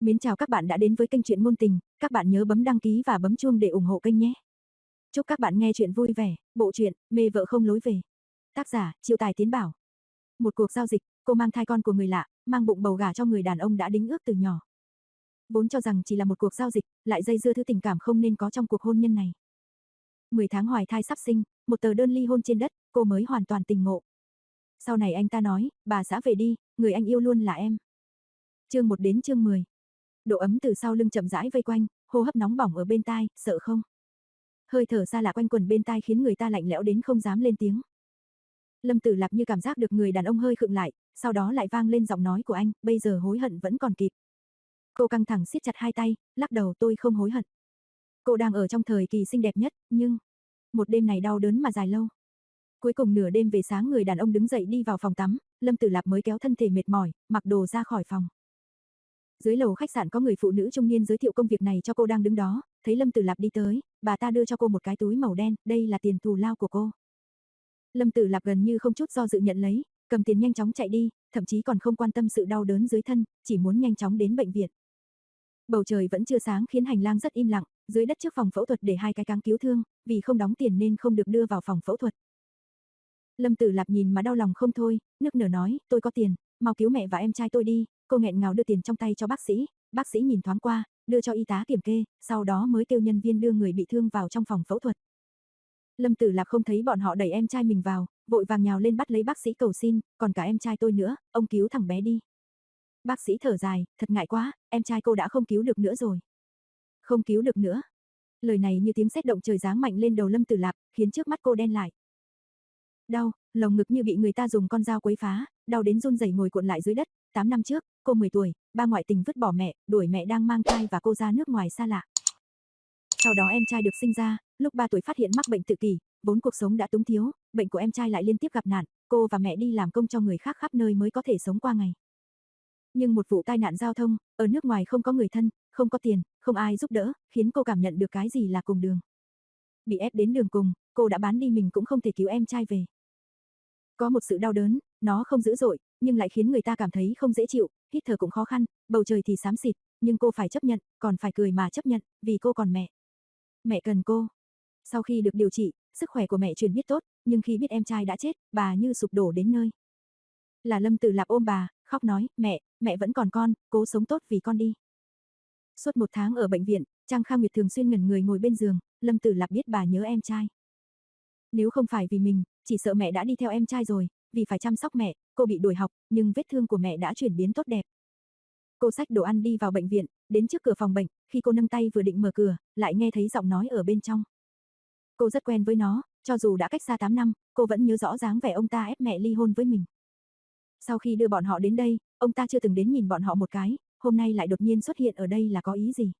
Mến chào các bạn đã đến với kênh truyện ngôn tình, các bạn nhớ bấm đăng ký và bấm chuông để ủng hộ kênh nhé. Chúc các bạn nghe chuyện vui vẻ, bộ truyện Mê vợ không lối về. Tác giả: Triệu Tài Tiến Bảo. Một cuộc giao dịch, cô mang thai con của người lạ, mang bụng bầu gả cho người đàn ông đã đính ước từ nhỏ. Vốn cho rằng chỉ là một cuộc giao dịch, lại dây dưa thứ tình cảm không nên có trong cuộc hôn nhân này. 10 tháng hoài thai sắp sinh, một tờ đơn ly hôn trên đất, cô mới hoàn toàn tình ngộ. Sau này anh ta nói, bà xã về đi, người anh yêu luôn là em. Chương 1 đến chương 10 độ ấm từ sau lưng chậm rãi vây quanh, hô hấp nóng bỏng ở bên tai, sợ không? Hơi thở xa lạ quanh quần bên tai khiến người ta lạnh lẽo đến không dám lên tiếng. Lâm Tử Lạp như cảm giác được người đàn ông hơi khựng lại, sau đó lại vang lên giọng nói của anh, bây giờ hối hận vẫn còn kịp. Cô căng thẳng siết chặt hai tay, lắc đầu tôi không hối hận. Cô đang ở trong thời kỳ xinh đẹp nhất, nhưng một đêm này đau đớn mà dài lâu. Cuối cùng nửa đêm về sáng người đàn ông đứng dậy đi vào phòng tắm, Lâm Tử Lạp mới kéo thân thể mệt mỏi, mặc đồ ra khỏi phòng. Dưới lầu khách sạn có người phụ nữ trung niên giới thiệu công việc này cho cô đang đứng đó, thấy Lâm Tử Lạp đi tới, bà ta đưa cho cô một cái túi màu đen, đây là tiền thù lao của cô. Lâm Tử Lạp gần như không chút do dự nhận lấy, cầm tiền nhanh chóng chạy đi, thậm chí còn không quan tâm sự đau đớn dưới thân, chỉ muốn nhanh chóng đến bệnh viện. Bầu trời vẫn chưa sáng khiến hành lang rất im lặng, dưới đất trước phòng phẫu thuật để hai cái cáng cứu thương, vì không đóng tiền nên không được đưa vào phòng phẫu thuật. Lâm Tử Lạp nhìn mà đau lòng không thôi, nức nở nói, tôi có tiền, mau cứu mẹ và em trai tôi đi, Cô nghẹn ngào đưa tiền trong tay cho bác sĩ, bác sĩ nhìn thoáng qua, đưa cho y tá kiểm kê, sau đó mới kêu nhân viên đưa người bị thương vào trong phòng phẫu thuật. Lâm Tử Lạp không thấy bọn họ đẩy em trai mình vào, vội vàng nhào lên bắt lấy bác sĩ cầu xin, còn cả em trai tôi nữa, ông cứu thằng bé đi. Bác sĩ thở dài, thật ngại quá, em trai cô đã không cứu được nữa rồi. Không cứu được nữa. Lời này như tiếng sét động trời giáng mạnh lên đầu Lâm Tử Lạp, khiến trước mắt cô đen lại. Đau, lồng ngực như bị người ta dùng con dao quấy phá, đau đến run rẩy ngồi cuộn lại dưới đất, 8 năm trước, cô 10 tuổi, ba ngoại tình vứt bỏ mẹ, đuổi mẹ đang mang thai và cô ra nước ngoài xa lạ. Sau đó em trai được sinh ra, lúc 3 tuổi phát hiện mắc bệnh tự kỷ, vốn cuộc sống đã túng thiếu, bệnh của em trai lại liên tiếp gặp nạn, cô và mẹ đi làm công cho người khác khắp nơi mới có thể sống qua ngày. Nhưng một vụ tai nạn giao thông, ở nước ngoài không có người thân, không có tiền, không ai giúp đỡ, khiến cô cảm nhận được cái gì là cùng đường. Bị ép đến đường cùng, cô đã bán đi mình cũng không thể cứu em trai về. Có một sự đau đớn, nó không dữ dội, nhưng lại khiến người ta cảm thấy không dễ chịu, hít thở cũng khó khăn, bầu trời thì xám xịt, nhưng cô phải chấp nhận, còn phải cười mà chấp nhận, vì cô còn mẹ. Mẹ cần cô. Sau khi được điều trị, sức khỏe của mẹ chuyển biết tốt, nhưng khi biết em trai đã chết, bà như sụp đổ đến nơi. Là Lâm Tử Lạp ôm bà, khóc nói, mẹ, mẹ vẫn còn con, cố sống tốt vì con đi. Suốt một tháng ở bệnh viện, Trang Kha Nguyệt thường xuyên ngẩn người ngồi bên giường, Lâm Tử Lạp biết bà nhớ em trai. Nếu không phải vì mình, chỉ sợ mẹ đã đi theo em trai rồi, vì phải chăm sóc mẹ, cô bị đuổi học, nhưng vết thương của mẹ đã chuyển biến tốt đẹp. Cô xách đồ ăn đi vào bệnh viện, đến trước cửa phòng bệnh, khi cô nâng tay vừa định mở cửa, lại nghe thấy giọng nói ở bên trong. Cô rất quen với nó, cho dù đã cách xa 8 năm, cô vẫn nhớ rõ dáng vẻ ông ta ép mẹ ly hôn với mình. Sau khi đưa bọn họ đến đây, ông ta chưa từng đến nhìn bọn họ một cái, hôm nay lại đột nhiên xuất hiện ở đây là có ý gì?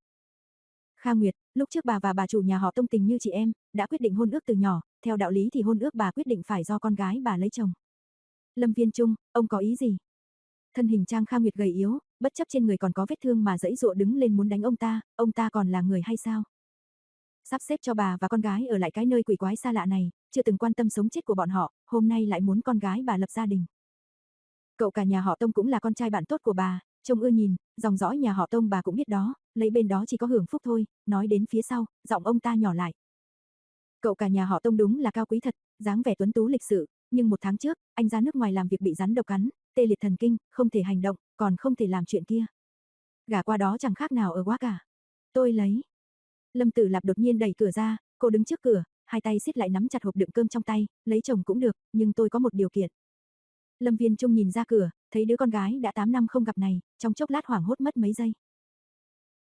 Kha Nguyệt, lúc trước bà và bà chủ nhà họ Tông tình như chị em, đã quyết định hôn ước từ nhỏ, theo đạo lý thì hôn ước bà quyết định phải do con gái bà lấy chồng. Lâm Viên Trung, ông có ý gì? Thân hình Trang Kha Nguyệt gầy yếu, bất chấp trên người còn có vết thương mà dãy dụa đứng lên muốn đánh ông ta, ông ta còn là người hay sao? Sắp xếp cho bà và con gái ở lại cái nơi quỷ quái xa lạ này, chưa từng quan tâm sống chết của bọn họ, hôm nay lại muốn con gái bà lập gia đình. Cậu cả nhà họ Tông cũng là con trai bạn tốt của bà, trông ưa nhìn, dòng dõi nhà họ Tông bà cũng biết đó, lấy bên đó chỉ có hưởng phúc thôi, nói đến phía sau, giọng ông ta nhỏ lại. Cậu cả nhà họ Tông đúng là cao quý thật, dáng vẻ tuấn tú lịch sự, nhưng một tháng trước, anh ra nước ngoài làm việc bị rắn độc cắn, tê liệt thần kinh, không thể hành động, còn không thể làm chuyện kia. Gả qua đó chẳng khác nào ở quá cả. À? Tôi lấy. Lâm Tử Lạp đột nhiên đẩy cửa ra, cô đứng trước cửa, hai tay siết lại nắm chặt hộp đựng cơm trong tay, lấy chồng cũng được, nhưng tôi có một điều kiện. Lâm Viên Trung nhìn ra cửa, thấy đứa con gái đã 8 năm không gặp này, trong chốc lát hoảng hốt mất mấy giây.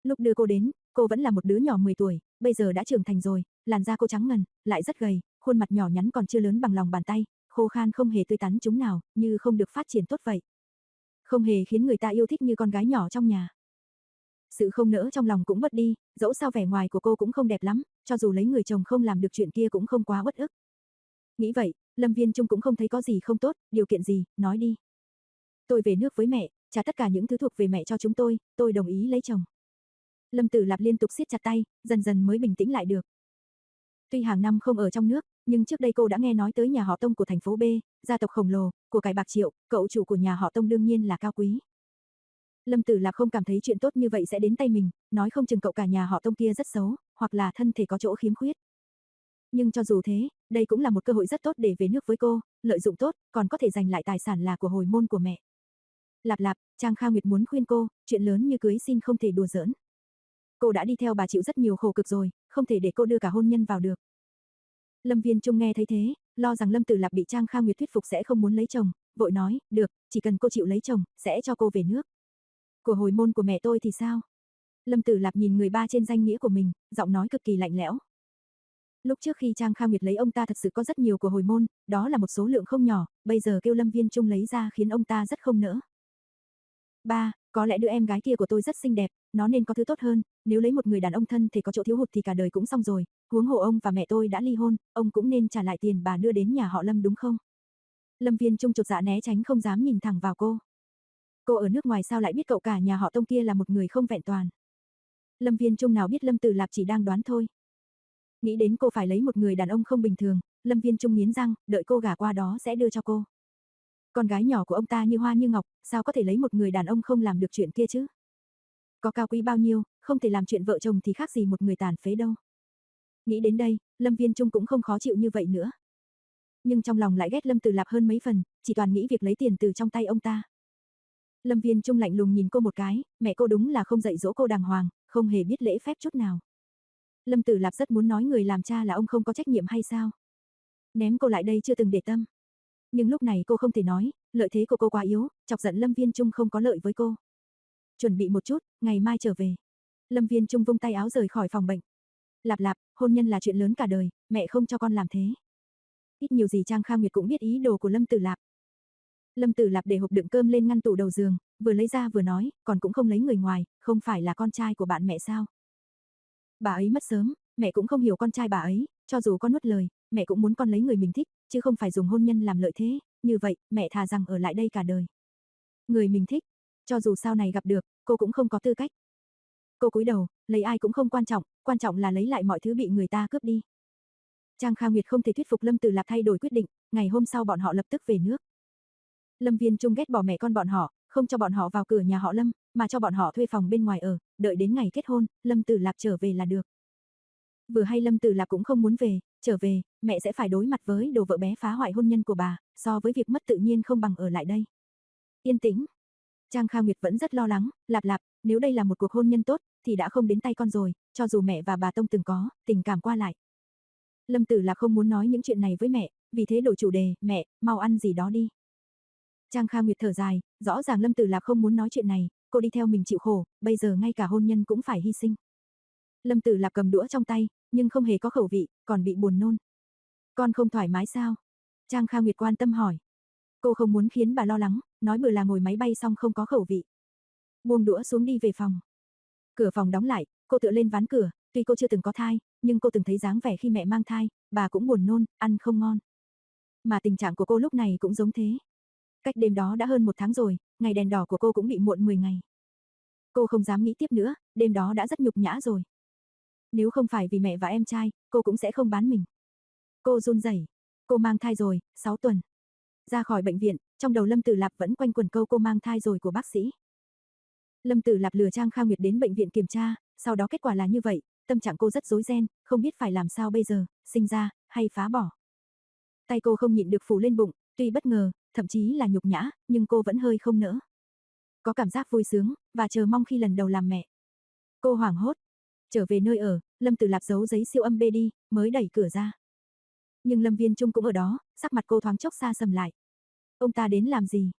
Lúc đưa cô đến, cô vẫn là một đứa nhỏ 10 tuổi, bây giờ đã trưởng thành rồi, làn da cô trắng ngần, lại rất gầy, khuôn mặt nhỏ nhắn còn chưa lớn bằng lòng bàn tay, khô khan không hề tươi tắn chúng nào, như không được phát triển tốt vậy. Không hề khiến người ta yêu thích như con gái nhỏ trong nhà. Sự không nỡ trong lòng cũng mất đi, dẫu sao vẻ ngoài của cô cũng không đẹp lắm, cho dù lấy người chồng không làm được chuyện kia cũng không quá uất ức. Nghĩ vậy, Lâm Viên Trung cũng không thấy có gì không tốt, điều kiện gì, nói đi. Tôi về nước với mẹ, trả tất cả những thứ thuộc về mẹ cho chúng tôi, tôi đồng ý lấy chồng. Lâm Tử Lạp liên tục siết chặt tay, dần dần mới bình tĩnh lại được. Tuy hàng năm không ở trong nước, nhưng trước đây cô đã nghe nói tới nhà họ Tông của thành phố B, gia tộc khổng lồ, của cải bạc triệu, cậu chủ của nhà họ Tông đương nhiên là cao quý. Lâm Tử Lạc không cảm thấy chuyện tốt như vậy sẽ đến tay mình, nói không chừng cậu cả nhà họ Tông kia rất xấu, hoặc là thân thể có chỗ khiếm khuyết. Nhưng cho dù thế, đây cũng là một cơ hội rất tốt để về nước với cô, lợi dụng tốt, còn có thể giành lại tài sản là của hồi môn của mẹ. Lạp lạp, Trang Kha Nguyệt muốn khuyên cô, chuyện lớn như cưới xin không thể đùa giỡn. Cô đã đi theo bà chịu rất nhiều khổ cực rồi, không thể để cô đưa cả hôn nhân vào được. Lâm Viên Trung nghe thấy thế, lo rằng Lâm Tử Lạp bị Trang Kha Nguyệt thuyết phục sẽ không muốn lấy chồng, vội nói, được, chỉ cần cô chịu lấy chồng, sẽ cho cô về nước. Của hồi môn của mẹ tôi thì sao? Lâm Tử Lạp nhìn người ba trên danh nghĩa của mình, giọng nói cực kỳ lạnh lẽo. Lúc trước khi Trang Kha Nguyệt lấy ông ta thật sự có rất nhiều của hồi môn, đó là một số lượng không nhỏ, bây giờ kêu Lâm Viên Trung lấy ra khiến ông ta rất không nỡ. Ba, có lẽ đứa em gái kia của tôi rất xinh đẹp, nó nên có thứ tốt hơn, nếu lấy một người đàn ông thân thì có chỗ thiếu hụt thì cả đời cũng xong rồi, huống hồ ông và mẹ tôi đã ly hôn, ông cũng nên trả lại tiền bà đưa đến nhà họ Lâm đúng không? Lâm Viên Trung chột dạ né tránh không dám nhìn thẳng vào cô. Cô ở nước ngoài sao lại biết cậu cả nhà họ Tông kia là một người không vẹn toàn? Lâm Viên Trung nào biết Lâm Tử Lạp chỉ đang đoán thôi. Nghĩ đến cô phải lấy một người đàn ông không bình thường, Lâm Viên Trung nghiến răng, đợi cô gả qua đó sẽ đưa cho cô. Con gái nhỏ của ông ta như hoa như ngọc, sao có thể lấy một người đàn ông không làm được chuyện kia chứ? Có cao quý bao nhiêu, không thể làm chuyện vợ chồng thì khác gì một người tàn phế đâu. Nghĩ đến đây, Lâm Viên Trung cũng không khó chịu như vậy nữa. Nhưng trong lòng lại ghét Lâm từ Lạp hơn mấy phần, chỉ toàn nghĩ việc lấy tiền từ trong tay ông ta. Lâm Viên Trung lạnh lùng nhìn cô một cái, mẹ cô đúng là không dạy dỗ cô đàng hoàng, không hề biết lễ phép chút nào. Lâm Tử Lạp rất muốn nói người làm cha là ông không có trách nhiệm hay sao? Ném cô lại đây chưa từng để tâm. Nhưng lúc này cô không thể nói, lợi thế của cô quá yếu, chọc giận Lâm Viên Trung không có lợi với cô. Chuẩn bị một chút, ngày mai trở về. Lâm Viên Trung vung tay áo rời khỏi phòng bệnh. Lạp lạp, hôn nhân là chuyện lớn cả đời, mẹ không cho con làm thế. Ít nhiều gì Trang Khang Nguyệt cũng biết ý đồ của Lâm Tử Lạp. Lâm Tử Lạp để hộp đựng cơm lên ngăn tủ đầu giường, vừa lấy ra vừa nói, còn cũng không lấy người ngoài, không phải là con trai của bạn mẹ sao? Bà ấy mất sớm, mẹ cũng không hiểu con trai bà ấy, cho dù con nuốt lời, mẹ cũng muốn con lấy người mình thích, chứ không phải dùng hôn nhân làm lợi thế, như vậy, mẹ thà rằng ở lại đây cả đời. Người mình thích, cho dù sau này gặp được, cô cũng không có tư cách. Cô cúi đầu, lấy ai cũng không quan trọng, quan trọng là lấy lại mọi thứ bị người ta cướp đi. Trang Kha Nguyệt không thể thuyết phục Lâm Tử Lạp thay đổi quyết định, ngày hôm sau bọn họ lập tức về nước. Lâm Viên Trung ghét bỏ mẹ con bọn họ, không cho bọn họ vào cửa nhà họ Lâm, mà cho bọn họ thuê phòng bên ngoài ở, đợi đến ngày kết hôn, Lâm Tử Lạp trở về là được. Vừa hay Lâm Tử Lạp cũng không muốn về, trở về, mẹ sẽ phải đối mặt với đồ vợ bé phá hoại hôn nhân của bà, so với việc mất tự nhiên không bằng ở lại đây. Yên tĩnh. Trang Kha Nguyệt vẫn rất lo lắng, lạp lạp, nếu đây là một cuộc hôn nhân tốt, thì đã không đến tay con rồi, cho dù mẹ và bà Tông từng có, tình cảm qua lại. Lâm Tử Lạp không muốn nói những chuyện này với mẹ, vì thế đổi chủ đề, mẹ, mau ăn gì đó đi. Trang Kha Nguyệt thở dài, rõ ràng Lâm Tử Lạp không muốn nói chuyện này, cô đi theo mình chịu khổ, bây giờ ngay cả hôn nhân cũng phải hy sinh. Lâm Tử Lạp cầm đũa trong tay, nhưng không hề có khẩu vị, còn bị buồn nôn. Con không thoải mái sao? Trang Kha Nguyệt quan tâm hỏi. Cô không muốn khiến bà lo lắng, nói bừa là ngồi máy bay xong không có khẩu vị. Buông đũa xuống đi về phòng. Cửa phòng đóng lại, cô tựa lên ván cửa, tuy cô chưa từng có thai, nhưng cô từng thấy dáng vẻ khi mẹ mang thai, bà cũng buồn nôn, ăn không ngon. Mà tình trạng của cô lúc này cũng giống thế. Cách đêm đó đã hơn một tháng rồi, ngày đèn đỏ của cô cũng bị muộn 10 ngày. Cô không dám nghĩ tiếp nữa, đêm đó đã rất nhục nhã rồi. Nếu không phải vì mẹ và em trai, cô cũng sẽ không bán mình. Cô run rẩy. Cô mang thai rồi, 6 tuần. Ra khỏi bệnh viện, trong đầu Lâm Tử Lạp vẫn quanh quẩn câu cô mang thai rồi của bác sĩ. Lâm Tử Lạp lừa Trang Kha Nguyệt đến bệnh viện kiểm tra, sau đó kết quả là như vậy, tâm trạng cô rất rối ren, không biết phải làm sao bây giờ, sinh ra, hay phá bỏ. Tay cô không nhịn được phủ lên bụng, tuy bất ngờ, thậm chí là nhục nhã, nhưng cô vẫn hơi không nỡ. Có cảm giác vui sướng, và chờ mong khi lần đầu làm mẹ. Cô hoảng hốt. Trở về nơi ở, Lâm Tử Lạp giấu giấy siêu âm bê đi, mới đẩy cửa ra. Nhưng Lâm Viên Trung cũng ở đó, sắc mặt cô thoáng chốc xa sầm lại. Ông ta đến làm gì?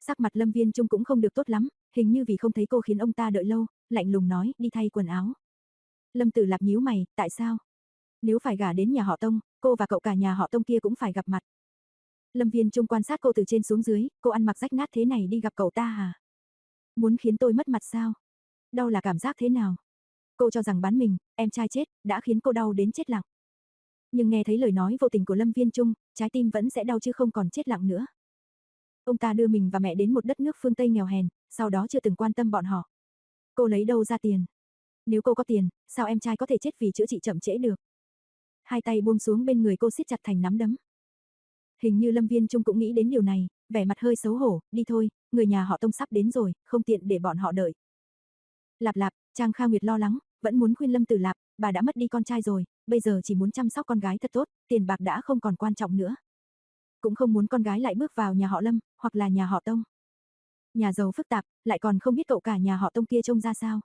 Sắc mặt Lâm Viên Trung cũng không được tốt lắm, hình như vì không thấy cô khiến ông ta đợi lâu, lạnh lùng nói, đi thay quần áo. Lâm Tử Lạp nhíu mày, tại sao? Nếu phải gả đến nhà họ Tông, cô và cậu cả nhà họ Tông kia cũng phải gặp mặt. Lâm Viên Trung quan sát cô từ trên xuống dưới, cô ăn mặc rách nát thế này đi gặp cậu ta à? Muốn khiến tôi mất mặt sao? Đau là cảm giác thế nào? Cô cho rằng bán mình, em trai chết, đã khiến cô đau đến chết lặng. Nhưng nghe thấy lời nói vô tình của Lâm Viên Trung, trái tim vẫn sẽ đau chứ không còn chết lặng nữa. Ông ta đưa mình và mẹ đến một đất nước phương Tây nghèo hèn, sau đó chưa từng quan tâm bọn họ. Cô lấy đâu ra tiền? Nếu cô có tiền, sao em trai có thể chết vì chữa trị chậm trễ được? Hai tay buông xuống bên người cô siết chặt thành nắm đấm. Hình như Lâm Viên Trung cũng nghĩ đến điều này, vẻ mặt hơi xấu hổ, đi thôi, người nhà họ Tông sắp đến rồi, không tiện để bọn họ đợi. Lạp lạp, Trang Kha Nguyệt lo lắng, vẫn muốn khuyên Lâm Tử Lạp, bà đã mất đi con trai rồi, bây giờ chỉ muốn chăm sóc con gái thật tốt, tiền bạc đã không còn quan trọng nữa. Cũng không muốn con gái lại bước vào nhà họ Lâm, hoặc là nhà họ Tông. Nhà giàu phức tạp, lại còn không biết cậu cả nhà họ Tông kia trông ra sao.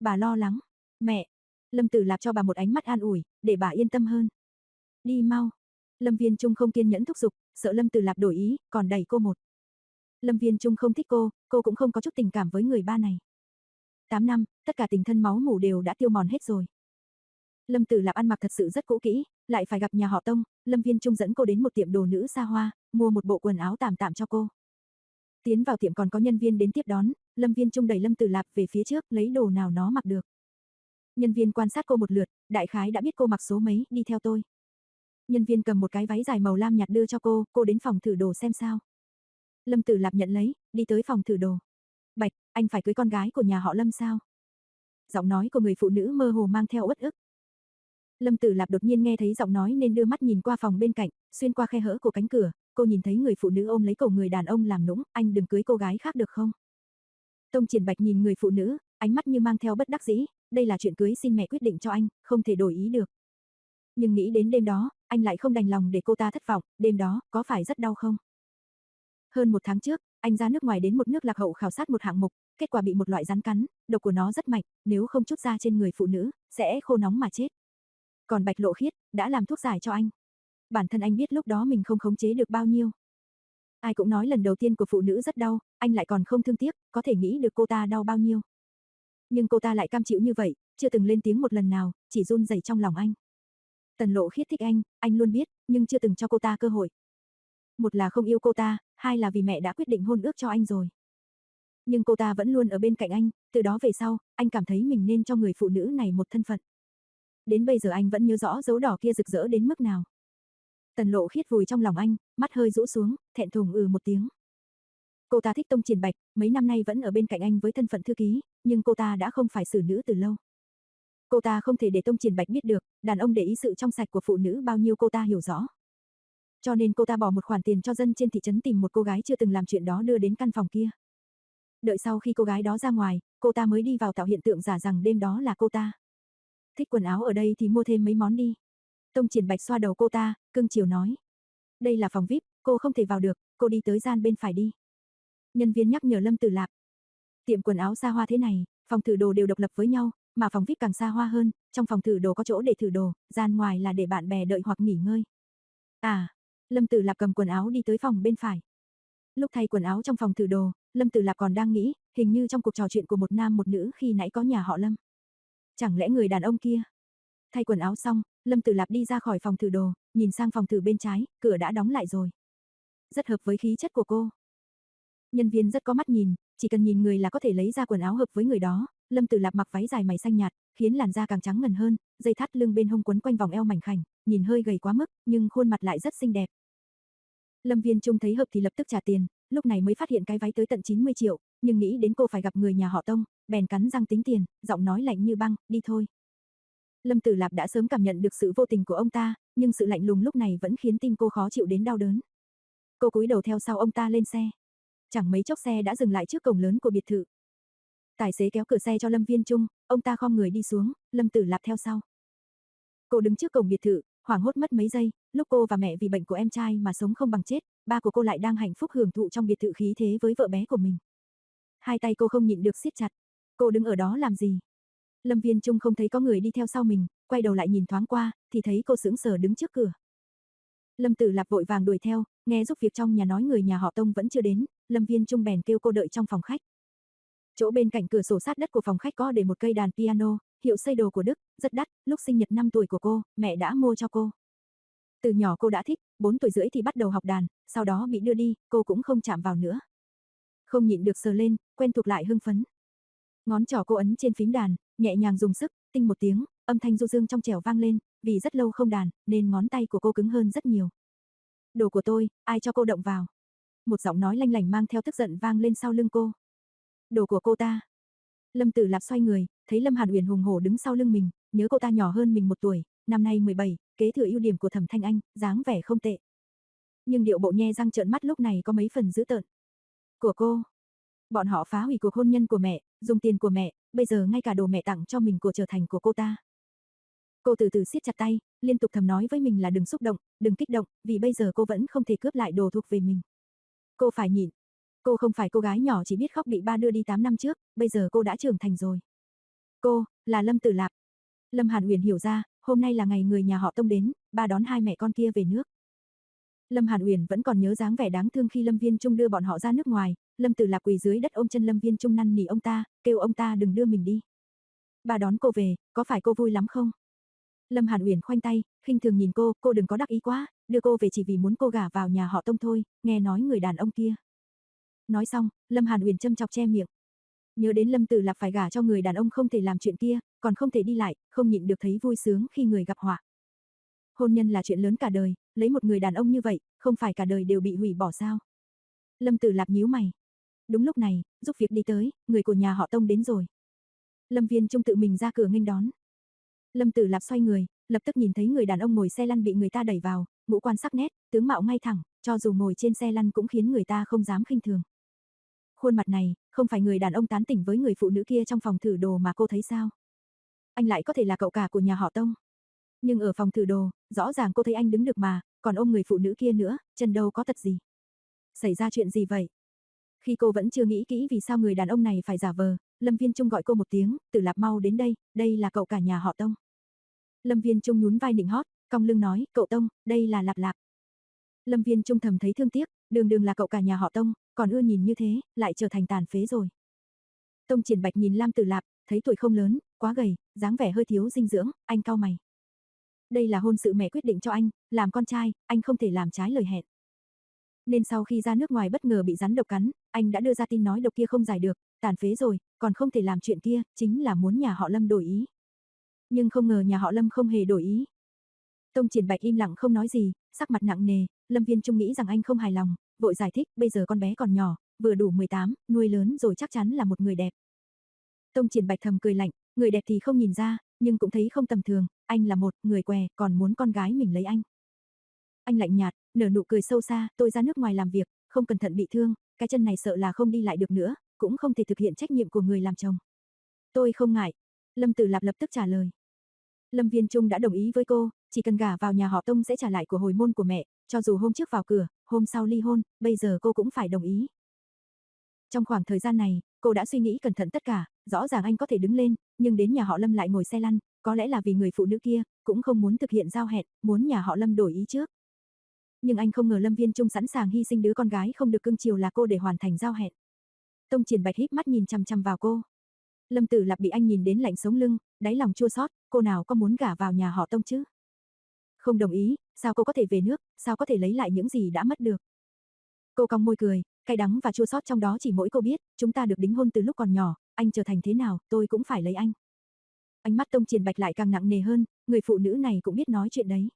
Bà lo lắng, mẹ, Lâm Tử Lạp cho bà một ánh mắt an ủi, để bà yên tâm hơn. Đi mau. Lâm Viên Trung không kiên nhẫn thúc giục, sợ Lâm Tử Lạp đổi ý, còn đẩy cô một. Lâm Viên Trung không thích cô, cô cũng không có chút tình cảm với người ba này. 8 năm, tất cả tình thân máu mủ đều đã tiêu mòn hết rồi. Lâm Tử Lạp ăn mặc thật sự rất cũ kỹ, lại phải gặp nhà họ Tông, Lâm Viên Trung dẫn cô đến một tiệm đồ nữ xa hoa, mua một bộ quần áo tạm tạm cho cô. Tiến vào tiệm còn có nhân viên đến tiếp đón, Lâm Viên Trung đẩy Lâm Tử Lạp về phía trước, lấy đồ nào nó mặc được. Nhân viên quan sát cô một lượt, đại khái đã biết cô mặc số mấy, đi theo tôi. Nhân viên cầm một cái váy dài màu lam nhạt đưa cho cô, cô đến phòng thử đồ xem sao. Lâm Tử Lạp nhận lấy, đi tới phòng thử đồ. Bạch, anh phải cưới con gái của nhà họ Lâm sao? Giọng nói của người phụ nữ mơ hồ mang theo uất ức. Lâm Tử Lạp đột nhiên nghe thấy giọng nói nên đưa mắt nhìn qua phòng bên cạnh, xuyên qua khe hở của cánh cửa, cô nhìn thấy người phụ nữ ôm lấy cổ người đàn ông làm nũng, anh đừng cưới cô gái khác được không? Tông Triển Bạch nhìn người phụ nữ, ánh mắt như mang theo bất đắc dĩ, đây là chuyện cưới xin mẹ quyết định cho anh, không thể đổi ý được. Nhưng nghĩ đến đêm đó, anh lại không đành lòng để cô ta thất vọng, đêm đó, có phải rất đau không? Hơn một tháng trước, anh ra nước ngoài đến một nước lạc hậu khảo sát một hạng mục, kết quả bị một loại rắn cắn, độc của nó rất mạnh, nếu không chút ra trên người phụ nữ, sẽ khô nóng mà chết. Còn Bạch Lộ Khiết, đã làm thuốc giải cho anh. Bản thân anh biết lúc đó mình không khống chế được bao nhiêu. Ai cũng nói lần đầu tiên của phụ nữ rất đau, anh lại còn không thương tiếc, có thể nghĩ được cô ta đau bao nhiêu. Nhưng cô ta lại cam chịu như vậy, chưa từng lên tiếng một lần nào, chỉ run rẩy trong lòng anh. Tần Lộ Khiết thích anh, anh luôn biết, nhưng chưa từng cho cô ta cơ hội. Một là không yêu cô ta, hai là vì mẹ đã quyết định hôn ước cho anh rồi. Nhưng cô ta vẫn luôn ở bên cạnh anh, từ đó về sau, anh cảm thấy mình nên cho người phụ nữ này một thân phận. Đến bây giờ anh vẫn nhớ rõ dấu đỏ kia rực rỡ đến mức nào. Tần lộ khiết vùi trong lòng anh, mắt hơi rũ xuống, thẹn thùng ừ một tiếng. Cô ta thích Tông Triển Bạch, mấy năm nay vẫn ở bên cạnh anh với thân phận thư ký, nhưng cô ta đã không phải xử nữ từ lâu. Cô ta không thể để Tông Triển Bạch biết được, đàn ông để ý sự trong sạch của phụ nữ bao nhiêu cô ta hiểu rõ. Cho nên cô ta bỏ một khoản tiền cho dân trên thị trấn tìm một cô gái chưa từng làm chuyện đó đưa đến căn phòng kia. Đợi sau khi cô gái đó ra ngoài, cô ta mới đi vào tạo hiện tượng giả rằng đêm đó là cô ta. Thích quần áo ở đây thì mua thêm mấy món đi. Tông triển bạch xoa đầu cô ta, cưng chiều nói. Đây là phòng VIP, cô không thể vào được, cô đi tới gian bên phải đi. Nhân viên nhắc nhở Lâm Tử Lạp. Tiệm quần áo xa hoa thế này, phòng thử đồ đều độc lập với nhau, mà phòng VIP càng xa hoa hơn, trong phòng thử đồ có chỗ để thử đồ, gian ngoài là để bạn bè đợi hoặc nghỉ ngơi. À, Lâm Tử Lạp cầm quần áo đi tới phòng bên phải. Lúc thay quần áo trong phòng thử đồ, Lâm Tử Lạp còn đang nghĩ, hình như trong cuộc trò chuyện của một nam một nữ khi nãy có nhà họ Lâm. Chẳng lẽ người đàn ông kia? Thay quần áo xong, Lâm Tử Lạp đi ra khỏi phòng thử đồ, nhìn sang phòng thử bên trái, cửa đã đóng lại rồi. Rất hợp với khí chất của cô. Nhân viên rất có mắt nhìn, chỉ cần nhìn người là có thể lấy ra quần áo hợp với người đó. Lâm Tử Lạp mặc váy dài mày xanh nhạt, khiến làn da càng trắng ngần hơn, dây thắt lưng bên hông quấn quanh vòng eo mảnh khảnh, nhìn hơi gầy quá mức, nhưng khuôn mặt lại rất xinh đẹp. Lâm Viên Trung thấy hợp thì lập tức trả tiền, lúc này mới phát hiện cái váy tới tận 90 triệu, nhưng nghĩ đến cô phải gặp người nhà họ Tông, bèn cắn răng tính tiền, giọng nói lạnh như băng, đi thôi. Lâm Tử Lạp đã sớm cảm nhận được sự vô tình của ông ta, nhưng sự lạnh lùng lúc này vẫn khiến tim cô khó chịu đến đau đớn. Cô cúi đầu theo sau ông ta lên xe. Chẳng mấy chốc xe đã dừng lại trước cổng lớn của biệt thự. Tài xế kéo cửa xe cho Lâm Viên Trung, ông ta khom người đi xuống, Lâm Tử Lạp theo sau. Cô đứng trước cổng biệt thự, hoảng hốt mất mấy giây, lúc cô và mẹ vì bệnh của em trai mà sống không bằng chết, ba của cô lại đang hạnh phúc hưởng thụ trong biệt thự khí thế với vợ bé của mình. Hai tay cô không nhịn được siết chặt. Cô đứng ở đó làm gì? Lâm Viên Trung không thấy có người đi theo sau mình, quay đầu lại nhìn thoáng qua, thì thấy cô sững sờ đứng trước cửa. Lâm Tử Lạp vội vàng đuổi theo, nghe giúp việc trong nhà nói người nhà họ Tông vẫn chưa đến, Lâm Viên Trung bèn kêu cô đợi trong phòng khách. Chỗ bên cạnh cửa sổ sát đất của phòng khách có để một cây đàn piano, hiệu xây đồ của Đức, rất đắt, lúc sinh nhật 5 tuổi của cô, mẹ đã mua cho cô. Từ nhỏ cô đã thích, 4 tuổi rưỡi thì bắt đầu học đàn, sau đó bị đưa đi, cô cũng không chạm vào nữa. Không nhịn được sờ lên, quen thuộc lại hưng phấn. Ngón trỏ cô ấn trên phím đàn, nhẹ nhàng dùng sức, tinh một tiếng, âm thanh du dương trong trẻo vang lên, vì rất lâu không đàn, nên ngón tay của cô cứng hơn rất nhiều. Đồ của tôi, ai cho cô động vào? Một giọng nói lanh lảnh mang theo tức giận vang lên sau lưng cô. Đồ của cô ta. Lâm Tử Lạp xoay người, thấy Lâm Hàn Uyển hùng hổ đứng sau lưng mình, nhớ cô ta nhỏ hơn mình một tuổi, năm nay 17, kế thừa ưu điểm của Thẩm Thanh Anh, dáng vẻ không tệ. Nhưng điệu bộ nhe răng trợn mắt lúc này có mấy phần dữ tợn. Của cô. Bọn họ phá hủy cuộc hôn nhân của mẹ, dùng tiền của mẹ, bây giờ ngay cả đồ mẹ tặng cho mình của trở thành của cô ta. Cô từ từ siết chặt tay, liên tục thầm nói với mình là đừng xúc động, đừng kích động, vì bây giờ cô vẫn không thể cướp lại đồ thuộc về mình. Cô phải nhịn. Cô không phải cô gái nhỏ chỉ biết khóc bị ba đưa đi 8 năm trước, bây giờ cô đã trưởng thành rồi. Cô, là Lâm Tử Lạp. Lâm Hàn Uyển hiểu ra, hôm nay là ngày người nhà họ Tông đến, ba đón hai mẹ con kia về nước. Lâm Hàn Uyển vẫn còn nhớ dáng vẻ đáng thương khi Lâm Viên Trung đưa bọn họ ra nước ngoài, Lâm Tử Lạp quỳ dưới đất ôm chân Lâm Viên Trung năn nỉ ông ta, kêu ông ta đừng đưa mình đi. Bà đón cô về, có phải cô vui lắm không? Lâm Hàn Uyển khoanh tay, khinh thường nhìn cô, cô đừng có đắc ý quá, đưa cô về chỉ vì muốn cô gả vào nhà họ Tông thôi, nghe nói người đàn ông kia. Nói xong, Lâm Hàn Uyển châm chọc che miệng. Nhớ đến Lâm Tử Lạp phải gả cho người đàn ông không thể làm chuyện kia, còn không thể đi lại, không nhịn được thấy vui sướng khi người gặp họa. Hôn nhân là chuyện lớn cả đời, lấy một người đàn ông như vậy, không phải cả đời đều bị hủy bỏ sao? Lâm Tử Lạp nhíu mày. Đúng lúc này, giúp việc đi tới, người của nhà họ Tông đến rồi. Lâm Viên Trung tự mình ra cửa nghênh đón. Lâm Tử Lạp xoay người, lập tức nhìn thấy người đàn ông ngồi xe lăn bị người ta đẩy vào, ngũ quan sắc nét, tướng mạo ngay thẳng, cho dù ngồi trên xe lăn cũng khiến người ta không dám khinh thường. Khuôn mặt này, không phải người đàn ông tán tỉnh với người phụ nữ kia trong phòng thử đồ mà cô thấy sao? Anh lại có thể là cậu cả của nhà họ Tông. Nhưng ở phòng thử đồ, rõ ràng cô thấy anh đứng được mà, còn ôm người phụ nữ kia nữa, chân đâu có tật gì. Xảy ra chuyện gì vậy? Khi cô vẫn chưa nghĩ kỹ vì sao người đàn ông này phải giả vờ, Lâm Viên Trung gọi cô một tiếng, tử lạp mau đến đây, đây là cậu cả nhà họ Tông. Lâm Viên Trung nhún vai nịnh hót, cong lưng nói, cậu Tông, đây là lạp lạp. Lâm Viên Trung thầm thấy thương tiếc, đường đường là cậu cả nhà họ Tông, còn ưa nhìn như thế, lại trở thành tàn phế rồi. Tông Triển Bạch nhìn Lam Tử Lạp, thấy tuổi không lớn, quá gầy, dáng vẻ hơi thiếu dinh dưỡng, anh cau mày. Đây là hôn sự mẹ quyết định cho anh, làm con trai, anh không thể làm trái lời hẹn. Nên sau khi ra nước ngoài bất ngờ bị rắn độc cắn, anh đã đưa ra tin nói độc kia không giải được, tàn phế rồi, còn không thể làm chuyện kia, chính là muốn nhà họ Lâm đổi ý. Nhưng không ngờ nhà họ Lâm không hề đổi ý. Tông Triển Bạch im lặng không nói gì, sắc mặt nặng nề, Lâm Viên Trung nghĩ rằng anh không hài lòng, vội giải thích, bây giờ con bé còn nhỏ, vừa đủ 18, nuôi lớn rồi chắc chắn là một người đẹp. Tông Triển Bạch thầm cười lạnh, người đẹp thì không nhìn ra, nhưng cũng thấy không tầm thường, anh là một người què, còn muốn con gái mình lấy anh. Anh lạnh nhạt, nở nụ cười sâu xa, tôi ra nước ngoài làm việc, không cẩn thận bị thương, cái chân này sợ là không đi lại được nữa, cũng không thể thực hiện trách nhiệm của người làm chồng. Tôi không ngại. Lâm Tử Lạp lập tức trả lời. Lâm Viên Trung đã đồng ý với cô, chỉ cần gả vào nhà họ Tông sẽ trả lại của hồi môn của mẹ, cho dù hôm trước vào cửa, hôm sau ly hôn, bây giờ cô cũng phải đồng ý. Trong khoảng thời gian này, cô đã suy nghĩ cẩn thận tất cả, rõ ràng anh có thể đứng lên, nhưng đến nhà họ Lâm lại ngồi xe lăn, có lẽ là vì người phụ nữ kia, cũng không muốn thực hiện giao hẹn, muốn nhà họ Lâm đổi ý trước. Nhưng anh không ngờ Lâm Viên Trung sẵn sàng hy sinh đứa con gái không được cưng chiều là cô để hoàn thành giao hẹn. Tông Triển Bạch híp mắt nhìn chằm chằm vào cô. Lâm Tử Lạp bị anh nhìn đến lạnh sống lưng, đáy lòng chua xót, cô nào có muốn gả vào nhà họ Tông chứ? Không đồng ý, sao cô có thể về nước, sao có thể lấy lại những gì đã mất được? Cô cong môi cười, cay đắng và chua xót trong đó chỉ mỗi cô biết, chúng ta được đính hôn từ lúc còn nhỏ, anh trở thành thế nào, tôi cũng phải lấy anh. Ánh mắt Tông Triển Bạch lại càng nặng nề hơn, người phụ nữ này cũng biết nói chuyện đấy.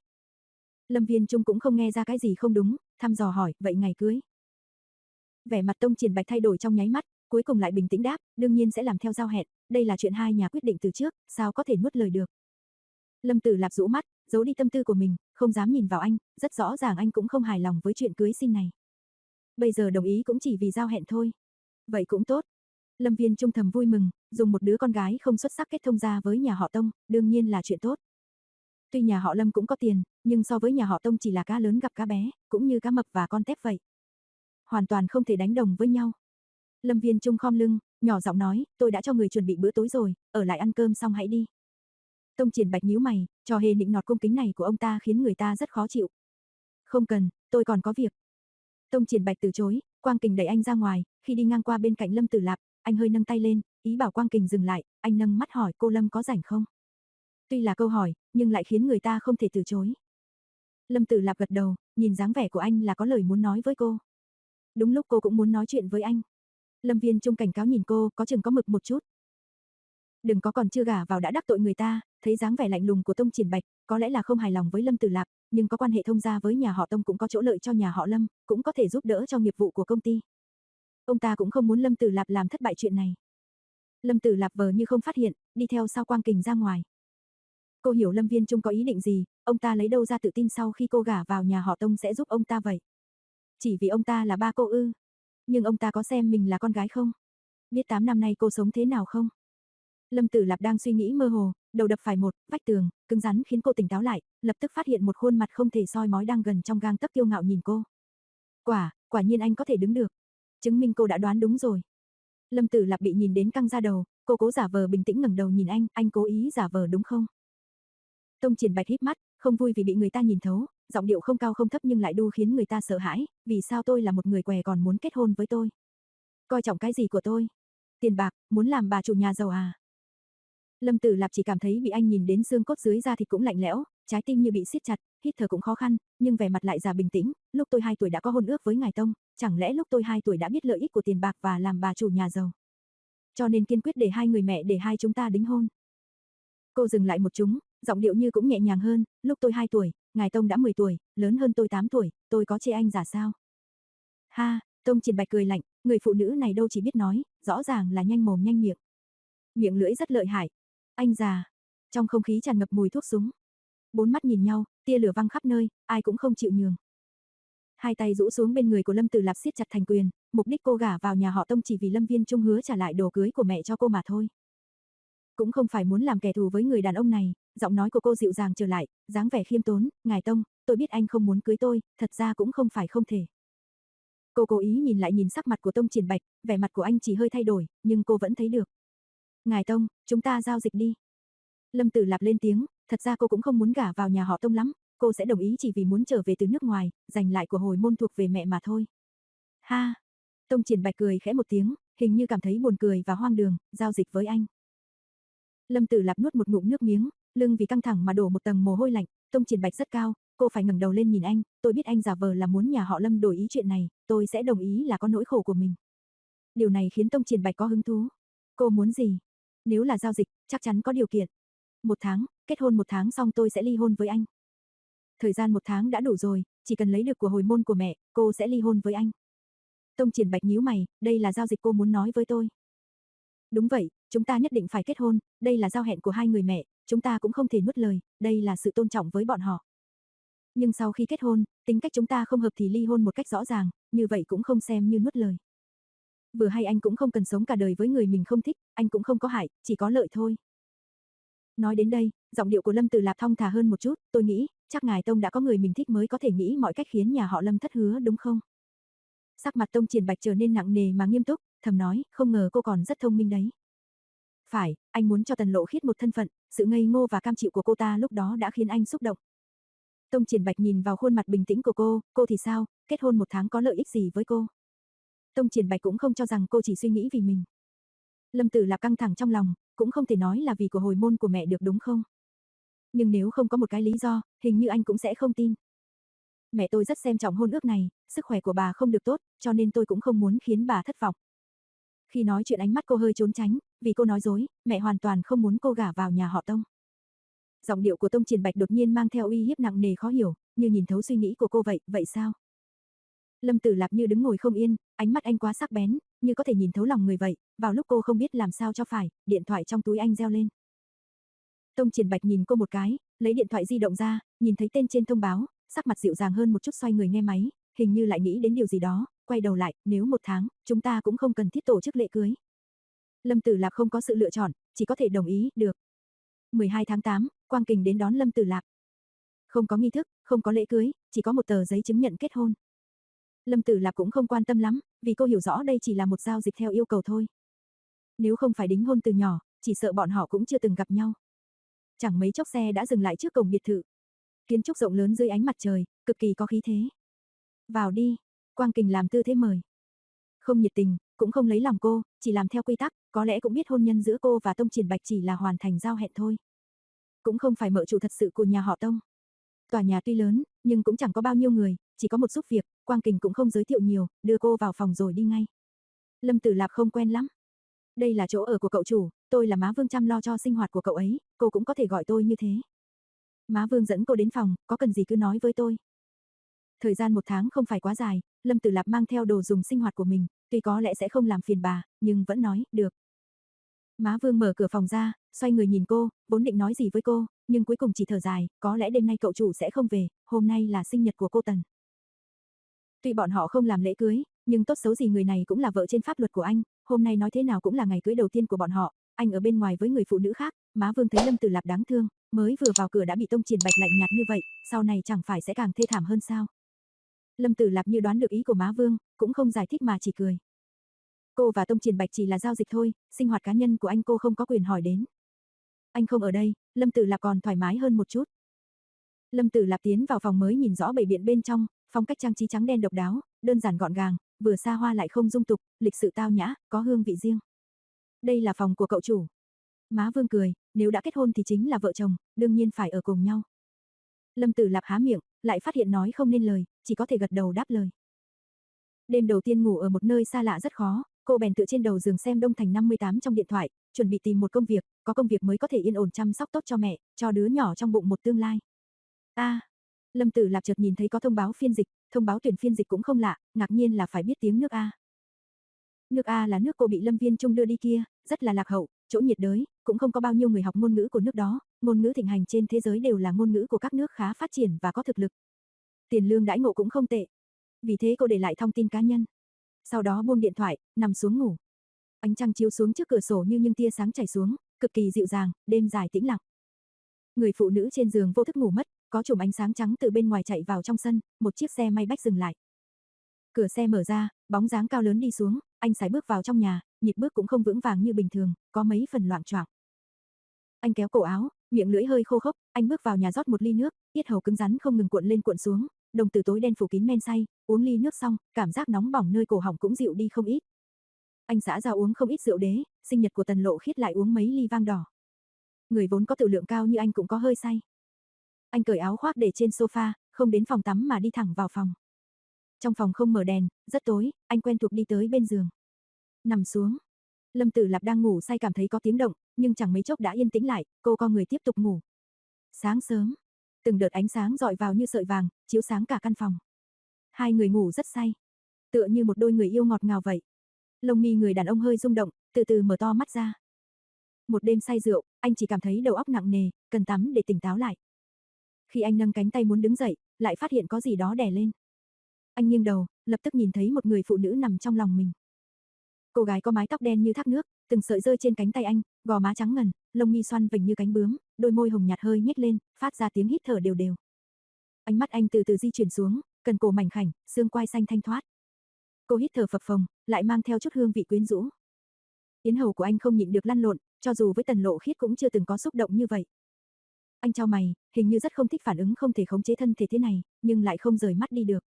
Lâm Viên Trung cũng không nghe ra cái gì không đúng, thăm dò hỏi, vậy ngày cưới. Vẻ mặt Tông Triển Bạch thay đổi trong nháy mắt, cuối cùng lại bình tĩnh đáp, đương nhiên sẽ làm theo giao hẹn, đây là chuyện hai nhà quyết định từ trước, sao có thể nuốt lời được. Lâm Tử Lạp rũ mắt, giấu đi tâm tư của mình, không dám nhìn vào anh, rất rõ ràng anh cũng không hài lòng với chuyện cưới xin này. Bây giờ đồng ý cũng chỉ vì giao hẹn thôi. Vậy cũng tốt. Lâm Viên trung thầm vui mừng, dùng một đứa con gái không xuất sắc kết thông ra với nhà họ Tông, đương nhiên là chuyện tốt. Tuy nhà họ Lâm cũng có tiền, nhưng so với nhà họ Tông chỉ là cá lớn gặp cá bé, cũng như cá mập và con tép vậy. Hoàn toàn không thể đánh đồng với nhau. Lâm Viên Trung khom lưng, nhỏ giọng nói, tôi đã cho người chuẩn bị bữa tối rồi, ở lại ăn cơm xong hãy đi. Tông Triển Bạch nhíu mày, trò hề nịnh nọt cung kính này của ông ta khiến người ta rất khó chịu. Không cần, tôi còn có việc. Tông Triển Bạch từ chối, Quang Kình đẩy anh ra ngoài, khi đi ngang qua bên cạnh Lâm Tử Lạp, anh hơi nâng tay lên, ý bảo Quang Kình dừng lại, anh nâng mắt hỏi cô Lâm có rảnh không? Tuy là câu hỏi, nhưng lại khiến người ta không thể từ chối. Lâm Tử Lạp gật đầu, nhìn dáng vẻ của anh là có lời muốn nói với cô. Đúng lúc cô cũng muốn nói chuyện với anh. Lâm Viên Trung cảnh cáo nhìn cô, có chừng có mực một chút. Đừng có còn chưa gả vào đã đắc tội người ta, thấy dáng vẻ lạnh lùng của Tông Triển Bạch, có lẽ là không hài lòng với Lâm Tử Lạp, nhưng có quan hệ thông gia với nhà họ Tông cũng có chỗ lợi cho nhà họ Lâm, cũng có thể giúp đỡ cho nghiệp vụ của công ty. Ông ta cũng không muốn Lâm Tử Lạp làm thất bại chuyện này. Lâm Tử Lạp vờ như không phát hiện, đi theo sau Quang Kình ra ngoài. Cô hiểu Lâm Viên Trung có ý định gì, ông ta lấy đâu ra tự tin sau khi cô gả vào nhà họ Tông sẽ giúp ông ta vậy. Chỉ vì ông ta là ba cô ư. Nhưng ông ta có xem mình là con gái không? Biết 8 năm nay cô sống thế nào không? Lâm Tử Lạp đang suy nghĩ mơ hồ, đầu đập phải một vách tường, cứng rắn khiến cô tỉnh táo lại, lập tức phát hiện một khuôn mặt không thể soi mói đang gần trong gang tấc kiêu ngạo nhìn cô. Quả, quả nhiên anh có thể đứng được. Chứng minh cô đã đoán đúng rồi. Lâm Tử Lạp bị nhìn đến căng ra đầu, cô cố giả vờ bình tĩnh ngẩng đầu nhìn anh, anh cố ý giả vờ đúng không? Tông Triển Bạch híp mắt, không vui vì bị người ta nhìn thấu, giọng điệu không cao không thấp nhưng lại đu khiến người ta sợ hãi, vì sao tôi là một người què còn muốn kết hôn với tôi? Coi trọng cái gì của tôi? Tiền bạc, muốn làm bà chủ nhà giàu à? Lâm Tử Lạp chỉ cảm thấy bị anh nhìn đến xương cốt dưới da thịt cũng lạnh lẽo, trái tim như bị siết chặt, hít thở cũng khó khăn, nhưng vẻ mặt lại già bình tĩnh, lúc tôi 2 tuổi đã có hôn ước với ngài tông, chẳng lẽ lúc tôi 2 tuổi đã biết lợi ích của tiền bạc và làm bà chủ nhà giàu. Cho nên kiên quyết để hai người mẹ để hai chúng ta đính hôn. Cô dừng lại một chúng, giọng điệu như cũng nhẹ nhàng hơn, lúc tôi 2 tuổi, ngài tông đã 10 tuổi, lớn hơn tôi 8 tuổi, tôi có chê anh giả sao? Ha, Tông Triển Bạch cười lạnh, người phụ nữ này đâu chỉ biết nói, rõ ràng là nhanh mồm nhanh miệng. Miệng lưỡi rất lợi hại. Anh già. Trong không khí tràn ngập mùi thuốc súng. Bốn mắt nhìn nhau, tia lửa văng khắp nơi, ai cũng không chịu nhường. Hai tay rũ xuống bên người của Lâm Tử Lạp siết chặt thành quyền, mục đích cô gả vào nhà họ Tông chỉ vì Lâm Viên Trung hứa trả lại đồ cưới của mẹ cho cô mà thôi. Cũng không phải muốn làm kẻ thù với người đàn ông này, giọng nói của cô dịu dàng trở lại, dáng vẻ khiêm tốn, "Ngài Tông, tôi biết anh không muốn cưới tôi, thật ra cũng không phải không thể." Cô cố ý nhìn lại nhìn sắc mặt của Tông Triển Bạch, vẻ mặt của anh chỉ hơi thay đổi, nhưng cô vẫn thấy được. "Ngài Tông, chúng ta giao dịch đi." Lâm Tử Lạp lên tiếng, thật ra cô cũng không muốn gả vào nhà họ Tông lắm, cô sẽ đồng ý chỉ vì muốn trở về từ nước ngoài, giành lại của hồi môn thuộc về mẹ mà thôi. Ha! Tông Triển Bạch cười khẽ một tiếng, hình như cảm thấy buồn cười và hoang đường, giao dịch với anh. Lâm Tử Lạp nuốt một ngụm nước miếng, lưng vì căng thẳng mà đổ một tầng mồ hôi lạnh, Tông Triển Bạch rất cao, cô phải ngẩng đầu lên nhìn anh, tôi biết anh giả vờ là muốn nhà họ Lâm đổi ý chuyện này, tôi sẽ đồng ý là có nỗi khổ của mình. Điều này khiến Tông Triển Bạch có hứng thú. Cô muốn gì? Nếu là giao dịch, chắc chắn có điều kiện. Một tháng, kết hôn một tháng xong tôi sẽ ly hôn với anh. Thời gian một tháng đã đủ rồi, chỉ cần lấy được của hồi môn của mẹ, cô sẽ ly hôn với anh. Tông Triển Bạch nhíu mày, đây là giao dịch cô muốn nói với tôi. Đúng vậy, chúng ta nhất định phải kết hôn, đây là giao hẹn của hai người mẹ, chúng ta cũng không thể nuốt lời, đây là sự tôn trọng với bọn họ. Nhưng sau khi kết hôn, tính cách chúng ta không hợp thì ly hôn một cách rõ ràng, như vậy cũng không xem như nuốt lời. Vừa hay anh cũng không cần sống cả đời với người mình không thích, anh cũng không có hại, chỉ có lợi thôi. Nói đến đây, giọng điệu của Lâm Tử Lạp thong thả hơn một chút, tôi nghĩ, chắc ngài Tông đã có người mình thích mới có thể nghĩ mọi cách khiến nhà họ Lâm thất hứa đúng không? Sắc mặt Tông Triển Bạch trở nên nặng nề mà nghiêm túc, thầm nói, không ngờ cô còn rất thông minh đấy. Phải, anh muốn cho Tần Lộ Khiết một thân phận, sự ngây ngô và cam chịu của cô ta lúc đó đã khiến anh xúc động. Tông Triển Bạch nhìn vào khuôn mặt bình tĩnh của cô, cô thì sao, kết hôn một tháng có lợi ích gì với cô? Tông Triển Bạch cũng không cho rằng cô chỉ suy nghĩ vì mình. Lâm Tử Lạp căng thẳng trong lòng, cũng không thể nói là vì của hồi môn của mẹ được đúng không? Nhưng nếu không có một cái lý do, hình như anh cũng sẽ không tin. Mẹ tôi rất xem trọng hôn ước này, sức khỏe của bà không được tốt, cho nên tôi cũng không muốn khiến bà thất vọng. Khi nói chuyện ánh mắt cô hơi trốn tránh, vì cô nói dối, mẹ hoàn toàn không muốn cô gả vào nhà họ Tông. Giọng điệu của Tông Triển Bạch đột nhiên mang theo uy hiếp nặng nề khó hiểu, như nhìn thấu suy nghĩ của cô vậy, vậy sao? Lâm Tử Lạp như đứng ngồi không yên, ánh mắt anh quá sắc bén, như có thể nhìn thấu lòng người vậy, vào lúc cô không biết làm sao cho phải, điện thoại trong túi anh reo lên. Tông Triển Bạch nhìn cô một cái, lấy điện thoại di động ra, nhìn thấy tên trên thông báo, sắc mặt dịu dàng hơn một chút xoay người nghe máy, hình như lại nghĩ đến điều gì đó, quay đầu lại, nếu một tháng, chúng ta cũng không cần thiết tổ chức lễ cưới. Lâm Tử Lạp không có sự lựa chọn, chỉ có thể đồng ý, được. 12 tháng 8, Quang Kình đến đón Lâm Tử Lạp. Không có nghi thức, không có lễ cưới, chỉ có một tờ giấy chứng nhận kết hôn. Lâm Tử Lạp cũng không quan tâm lắm, vì cô hiểu rõ đây chỉ là một giao dịch theo yêu cầu thôi. Nếu không phải đính hôn từ nhỏ, chỉ sợ bọn họ cũng chưa từng gặp nhau. Chẳng mấy chốc xe đã dừng lại trước cổng biệt thự. Kiến trúc rộng lớn dưới ánh mặt trời, cực kỳ có khí thế. Vào đi, Quang Kình làm tư thế mời. Không nhiệt tình, cũng không lấy lòng cô, chỉ làm theo quy tắc, có lẽ cũng biết hôn nhân giữa cô và Tông Triển Bạch chỉ là hoàn thành giao hẹn thôi. Cũng không phải mợ chủ thật sự của nhà họ Tông. Tòa nhà tuy lớn, nhưng cũng chẳng có bao nhiêu người, chỉ có một giúp việc, Quang Kình cũng không giới thiệu nhiều, đưa cô vào phòng rồi đi ngay. Lâm Tử Lạp không quen lắm. Đây là chỗ ở của cậu chủ, tôi là má Vương chăm lo cho sinh hoạt của cậu ấy, cô cũng có thể gọi tôi như thế. Má Vương dẫn cô đến phòng, có cần gì cứ nói với tôi. Thời gian một tháng không phải quá dài, Lâm Tử Lạp mang theo đồ dùng sinh hoạt của mình, tuy có lẽ sẽ không làm phiền bà, nhưng vẫn nói, được. Má Vương mở cửa phòng ra, xoay người nhìn cô, vốn định nói gì với cô, nhưng cuối cùng chỉ thở dài, có lẽ đêm nay cậu chủ sẽ không về, hôm nay là sinh nhật của cô Tần. Tuy bọn họ không làm lễ cưới, Nhưng tốt xấu gì người này cũng là vợ trên pháp luật của anh, hôm nay nói thế nào cũng là ngày cưới đầu tiên của bọn họ, anh ở bên ngoài với người phụ nữ khác, má Vương thấy Lâm Tử Lạp đáng thương, mới vừa vào cửa đã bị Tông Triển Bạch lạnh nhạt như vậy, sau này chẳng phải sẽ càng thê thảm hơn sao? Lâm Tử Lạp như đoán được ý của má Vương, cũng không giải thích mà chỉ cười. Cô và Tông Triển Bạch chỉ là giao dịch thôi, sinh hoạt cá nhân của anh cô không có quyền hỏi đến. Anh không ở đây, Lâm Tử Lạp còn thoải mái hơn một chút. Lâm Tử Lạp tiến vào phòng mới nhìn rõ bảy biện bên trong, phong cách trang trí trắng đen độc đáo, đơn giản gọn gàng, vừa xa hoa lại không dung tục, lịch sự tao nhã, có hương vị riêng. Đây là phòng của cậu chủ. Má Vương cười, nếu đã kết hôn thì chính là vợ chồng, đương nhiên phải ở cùng nhau. Lâm Tử Lạp há miệng, lại phát hiện nói không nên lời, chỉ có thể gật đầu đáp lời. Đêm đầu tiên ngủ ở một nơi xa lạ rất khó, cô bèn tựa trên đầu giường xem Đông Thành 58 trong điện thoại, chuẩn bị tìm một công việc, có công việc mới có thể yên ổn chăm sóc tốt cho mẹ, cho đứa nhỏ trong bụng một tương lai. A, Lâm Tử Lạp chợt nhìn thấy có thông báo phiên dịch, thông báo tuyển phiên dịch cũng không lạ, ngạc nhiên là phải biết tiếng nước A. Nước A là nước cô bị Lâm Viên Trung đưa đi kia, rất là lạc hậu, chỗ nhiệt đới, cũng không có bao nhiêu người học ngôn ngữ của nước đó, ngôn ngữ thịnh hành trên thế giới đều là ngôn ngữ của các nước khá phát triển và có thực lực. Tiền lương đãi ngộ cũng không tệ. Vì thế cô để lại thông tin cá nhân. Sau đó buông điện thoại, nằm xuống ngủ. Ánh trăng chiếu xuống trước cửa sổ như những tia sáng chảy xuống, cực kỳ dịu dàng, đêm dài tĩnh lặng. Người phụ nữ trên giường vô thức ngủ mất, có chùm ánh sáng trắng từ bên ngoài chạy vào trong sân, một chiếc xe may bách dừng lại. Cửa xe mở ra, bóng dáng cao lớn đi xuống, anh sải bước vào trong nhà, nhịp bước cũng không vững vàng như bình thường, có mấy phần loạn choạng. Anh kéo cổ áo, miệng lưỡi hơi khô khốc, anh bước vào nhà rót một ly nước, yết hầu cứng rắn không ngừng cuộn lên cuộn xuống, đồng tử tối đen phủ kín men say, uống ly nước xong, cảm giác nóng bỏng nơi cổ họng cũng dịu đi không ít. Anh xã ra uống không ít rượu đế, sinh nhật của Tần Lộ Khiết lại uống mấy ly vang đỏ. Người vốn có tự lượng cao như anh cũng có hơi say. Anh cởi áo khoác để trên sofa, không đến phòng tắm mà đi thẳng vào phòng. Trong phòng không mở đèn, rất tối, anh quen thuộc đi tới bên giường. Nằm xuống. Lâm Tử Lạp đang ngủ say cảm thấy có tiếng động, nhưng chẳng mấy chốc đã yên tĩnh lại, cô co người tiếp tục ngủ. Sáng sớm, từng đợt ánh sáng dọi vào như sợi vàng, chiếu sáng cả căn phòng. Hai người ngủ rất say, tựa như một đôi người yêu ngọt ngào vậy. Lông mi người đàn ông hơi rung động, từ từ mở to mắt ra. Một đêm say rượu, anh chỉ cảm thấy đầu óc nặng nề, cần tắm để tỉnh táo lại. Khi anh nâng cánh tay muốn đứng dậy, lại phát hiện có gì đó đè lên. Anh nghiêng đầu, lập tức nhìn thấy một người phụ nữ nằm trong lòng mình. Cô gái có mái tóc đen như thác nước, từng sợi rơi trên cánh tay anh, gò má trắng ngần, lông mi xoăn vành như cánh bướm, đôi môi hồng nhạt hơi nhếch lên, phát ra tiếng hít thở đều đều. Ánh mắt anh từ từ di chuyển xuống, cần cổ mảnh khảnh, xương quai xanh thanh thoát. Cô hít thở phập phồng, lại mang theo chút hương vị quyến rũ. Yến hầu của anh không nhịn được lăn lộn, cho dù với tần lộ khiết cũng chưa từng có xúc động như vậy. Anh trao mày, hình như rất không thích phản ứng không thể khống chế thân thể thế này, nhưng lại không rời mắt đi được.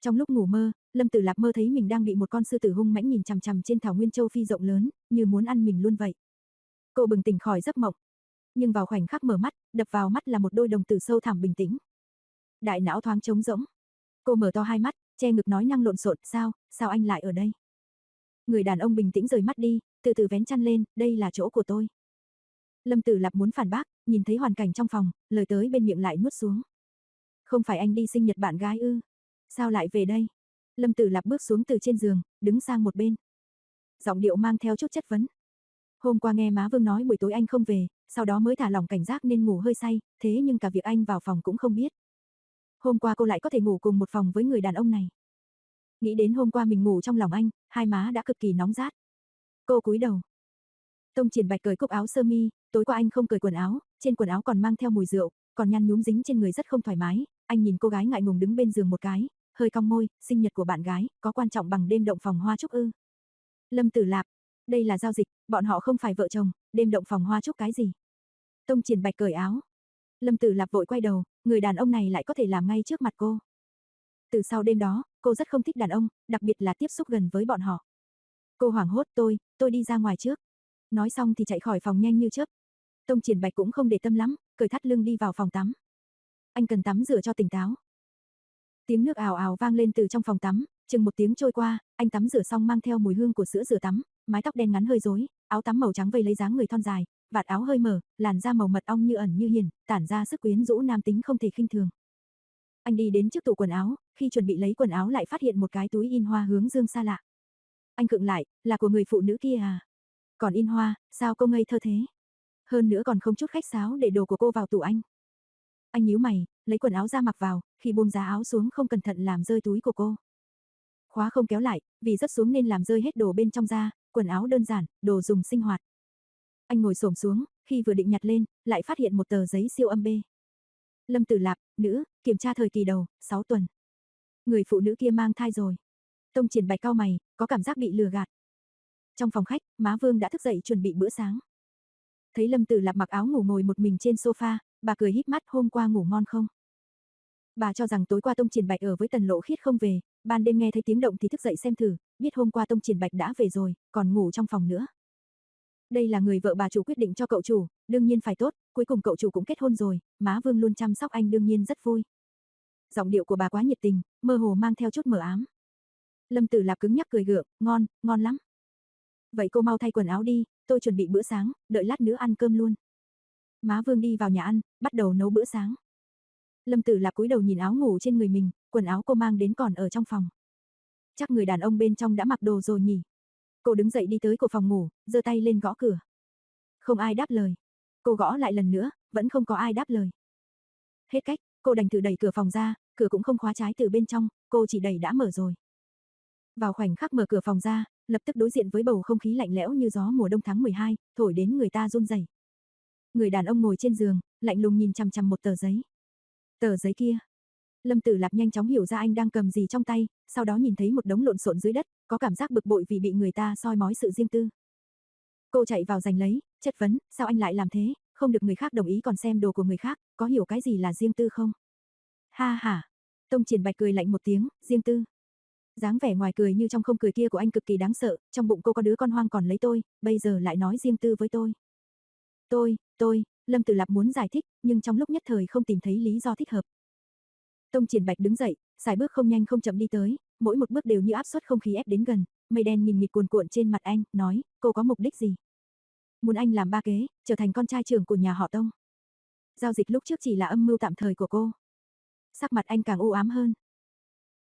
Trong lúc ngủ mơ, Lâm Tử Lạp mơ thấy mình đang bị một con sư tử hung mãnh nhìn chằm chằm trên thảo nguyên châu phi rộng lớn, như muốn ăn mình luôn vậy. Cô bừng tỉnh khỏi giấc mộng. Nhưng vào khoảnh khắc mở mắt, đập vào mắt là một đôi đồng tử sâu thẳm bình tĩnh. Đại não thoáng trống rỗng. Cô mở to hai mắt, che ngực nói năng lộn xộn, "Sao, sao anh lại ở đây?" Người đàn ông bình tĩnh rời mắt đi, từ từ vén chăn lên, "Đây là chỗ của tôi." Lâm Tử Lạp muốn phản bác, nhìn thấy hoàn cảnh trong phòng, lời tới bên miệng lại nuốt xuống. "Không phải anh đi sinh nhật bạn gái ư? Sao lại về đây?" Lâm Tử Lạp bước xuống từ trên giường, đứng sang một bên. Giọng điệu mang theo chút chất vấn. Hôm qua nghe má Vương nói buổi tối anh không về, sau đó mới thả lỏng cảnh giác nên ngủ hơi say, thế nhưng cả việc anh vào phòng cũng không biết. Hôm qua cô lại có thể ngủ cùng một phòng với người đàn ông này. Nghĩ đến hôm qua mình ngủ trong lòng anh, hai má đã cực kỳ nóng rát. Cô cúi đầu. Tông Triển Bạch cởi cúc áo sơ mi, tối qua anh không cởi quần áo, trên quần áo còn mang theo mùi rượu, còn nhăn nhúm dính trên người rất không thoải mái, anh nhìn cô gái ngại ngùng đứng bên giường một cái, hơi cong môi, sinh nhật của bạn gái, có quan trọng bằng đêm động phòng hoa chúc ư? Lâm Tử Lạp, đây là giao dịch, bọn họ không phải vợ chồng, đêm động phòng hoa chúc cái gì? Tông Triển Bạch cởi áo. Lâm Tử Lạp vội quay đầu, người đàn ông này lại có thể làm ngay trước mặt cô. Từ sau đêm đó, cô rất không thích đàn ông, đặc biệt là tiếp xúc gần với bọn họ. Cô hoảng hốt tôi, tôi đi ra ngoài trước. Nói xong thì chạy khỏi phòng nhanh như chớp. Tông Triển Bạch cũng không để tâm lắm, cởi thắt lưng đi vào phòng tắm. Anh cần tắm rửa cho tỉnh táo. Tiếng nước ào ào vang lên từ trong phòng tắm, chừng một tiếng trôi qua, anh tắm rửa xong mang theo mùi hương của sữa rửa tắm, mái tóc đen ngắn hơi rối, áo tắm màu trắng vây lấy dáng người thon dài, vạt áo hơi mở, làn da màu mật ong như ẩn như hiện, tản ra sức quyến rũ nam tính không thể khinh thường. Anh đi đến trước tủ quần áo, khi chuẩn bị lấy quần áo lại phát hiện một cái túi in hoa hướng dương xa lạ. Anh khựng lại, là của người phụ nữ kia à? Còn in hoa, sao cô ngây thơ thế? Hơn nữa còn không chút khách sáo để đồ của cô vào tủ anh. Anh nhíu mày, lấy quần áo ra mặc vào, khi buông giá áo xuống không cẩn thận làm rơi túi của cô. Khóa không kéo lại, vì rất xuống nên làm rơi hết đồ bên trong ra, quần áo đơn giản, đồ dùng sinh hoạt. Anh ngồi xổm xuống, khi vừa định nhặt lên, lại phát hiện một tờ giấy siêu âm B. Lâm Tử Lạp, nữ, kiểm tra thời kỳ đầu, 6 tuần. Người phụ nữ kia mang thai rồi. Tông Triển Bạch cao mày, có cảm giác bị lừa gạt. Trong phòng khách, má Vương đã thức dậy chuẩn bị bữa sáng. Thấy Lâm Tử Lạp mặc áo ngủ ngồi một mình trên sofa, bà cười híp mắt hôm qua ngủ ngon không? Bà cho rằng tối qua Tông Triển Bạch ở với Tần Lộ Khiết không về, ban đêm nghe thấy tiếng động thì thức dậy xem thử, biết hôm qua Tông Triển Bạch đã về rồi, còn ngủ trong phòng nữa. Đây là người vợ bà chủ quyết định cho cậu chủ, đương nhiên phải tốt, cuối cùng cậu chủ cũng kết hôn rồi, má Vương luôn chăm sóc anh đương nhiên rất vui. Giọng điệu của bà quá nhiệt tình, mơ hồ mang theo chút mờ ám. Lâm Tử Lạp cứng nhắc cười gượng, ngon, ngon lắm. Vậy cô mau thay quần áo đi, tôi chuẩn bị bữa sáng, đợi lát nữa ăn cơm luôn. Má Vương đi vào nhà ăn, bắt đầu nấu bữa sáng. Lâm Tử Lạp cúi đầu nhìn áo ngủ trên người mình, quần áo cô mang đến còn ở trong phòng. Chắc người đàn ông bên trong đã mặc đồ rồi nhỉ. Cô đứng dậy đi tới cổ phòng ngủ, giơ tay lên gõ cửa. Không ai đáp lời. Cô gõ lại lần nữa, vẫn không có ai đáp lời. Hết cách, cô đành thử đẩy cửa phòng ra, cửa cũng không khóa trái từ bên trong, cô chỉ đẩy đã mở rồi. Vào khoảnh khắc mở cửa phòng ra, lập tức đối diện với bầu không khí lạnh lẽo như gió mùa đông tháng 12, thổi đến người ta run rẩy. Người đàn ông ngồi trên giường, lạnh lùng nhìn chằm chằm một tờ giấy. Tờ giấy kia. Lâm Tử Lạp nhanh chóng hiểu ra anh đang cầm gì trong tay, sau đó nhìn thấy một đống lộn xộn dưới đất, có cảm giác bực bội vì bị người ta soi mói sự riêng tư. Cô chạy vào giành lấy, chất vấn, sao anh lại làm thế, không được người khác đồng ý còn xem đồ của người khác, có hiểu cái gì là riêng tư không? Ha ha. Tông Triển Bạch cười lạnh một tiếng, riêng tư dáng vẻ ngoài cười như trong không cười kia của anh cực kỳ đáng sợ, trong bụng cô có đứa con hoang còn lấy tôi, bây giờ lại nói riêng tư với tôi. Tôi, tôi, Lâm Tử Lạp muốn giải thích, nhưng trong lúc nhất thời không tìm thấy lý do thích hợp. Tông Triển Bạch đứng dậy, xài bước không nhanh không chậm đi tới, mỗi một bước đều như áp suất không khí ép đến gần, mây đen nhìn nghịt cuồn cuộn trên mặt anh, nói, cô có mục đích gì? Muốn anh làm ba kế, trở thành con trai trưởng của nhà họ Tông. Giao dịch lúc trước chỉ là âm mưu tạm thời của cô. Sắc mặt anh càng u ám hơn.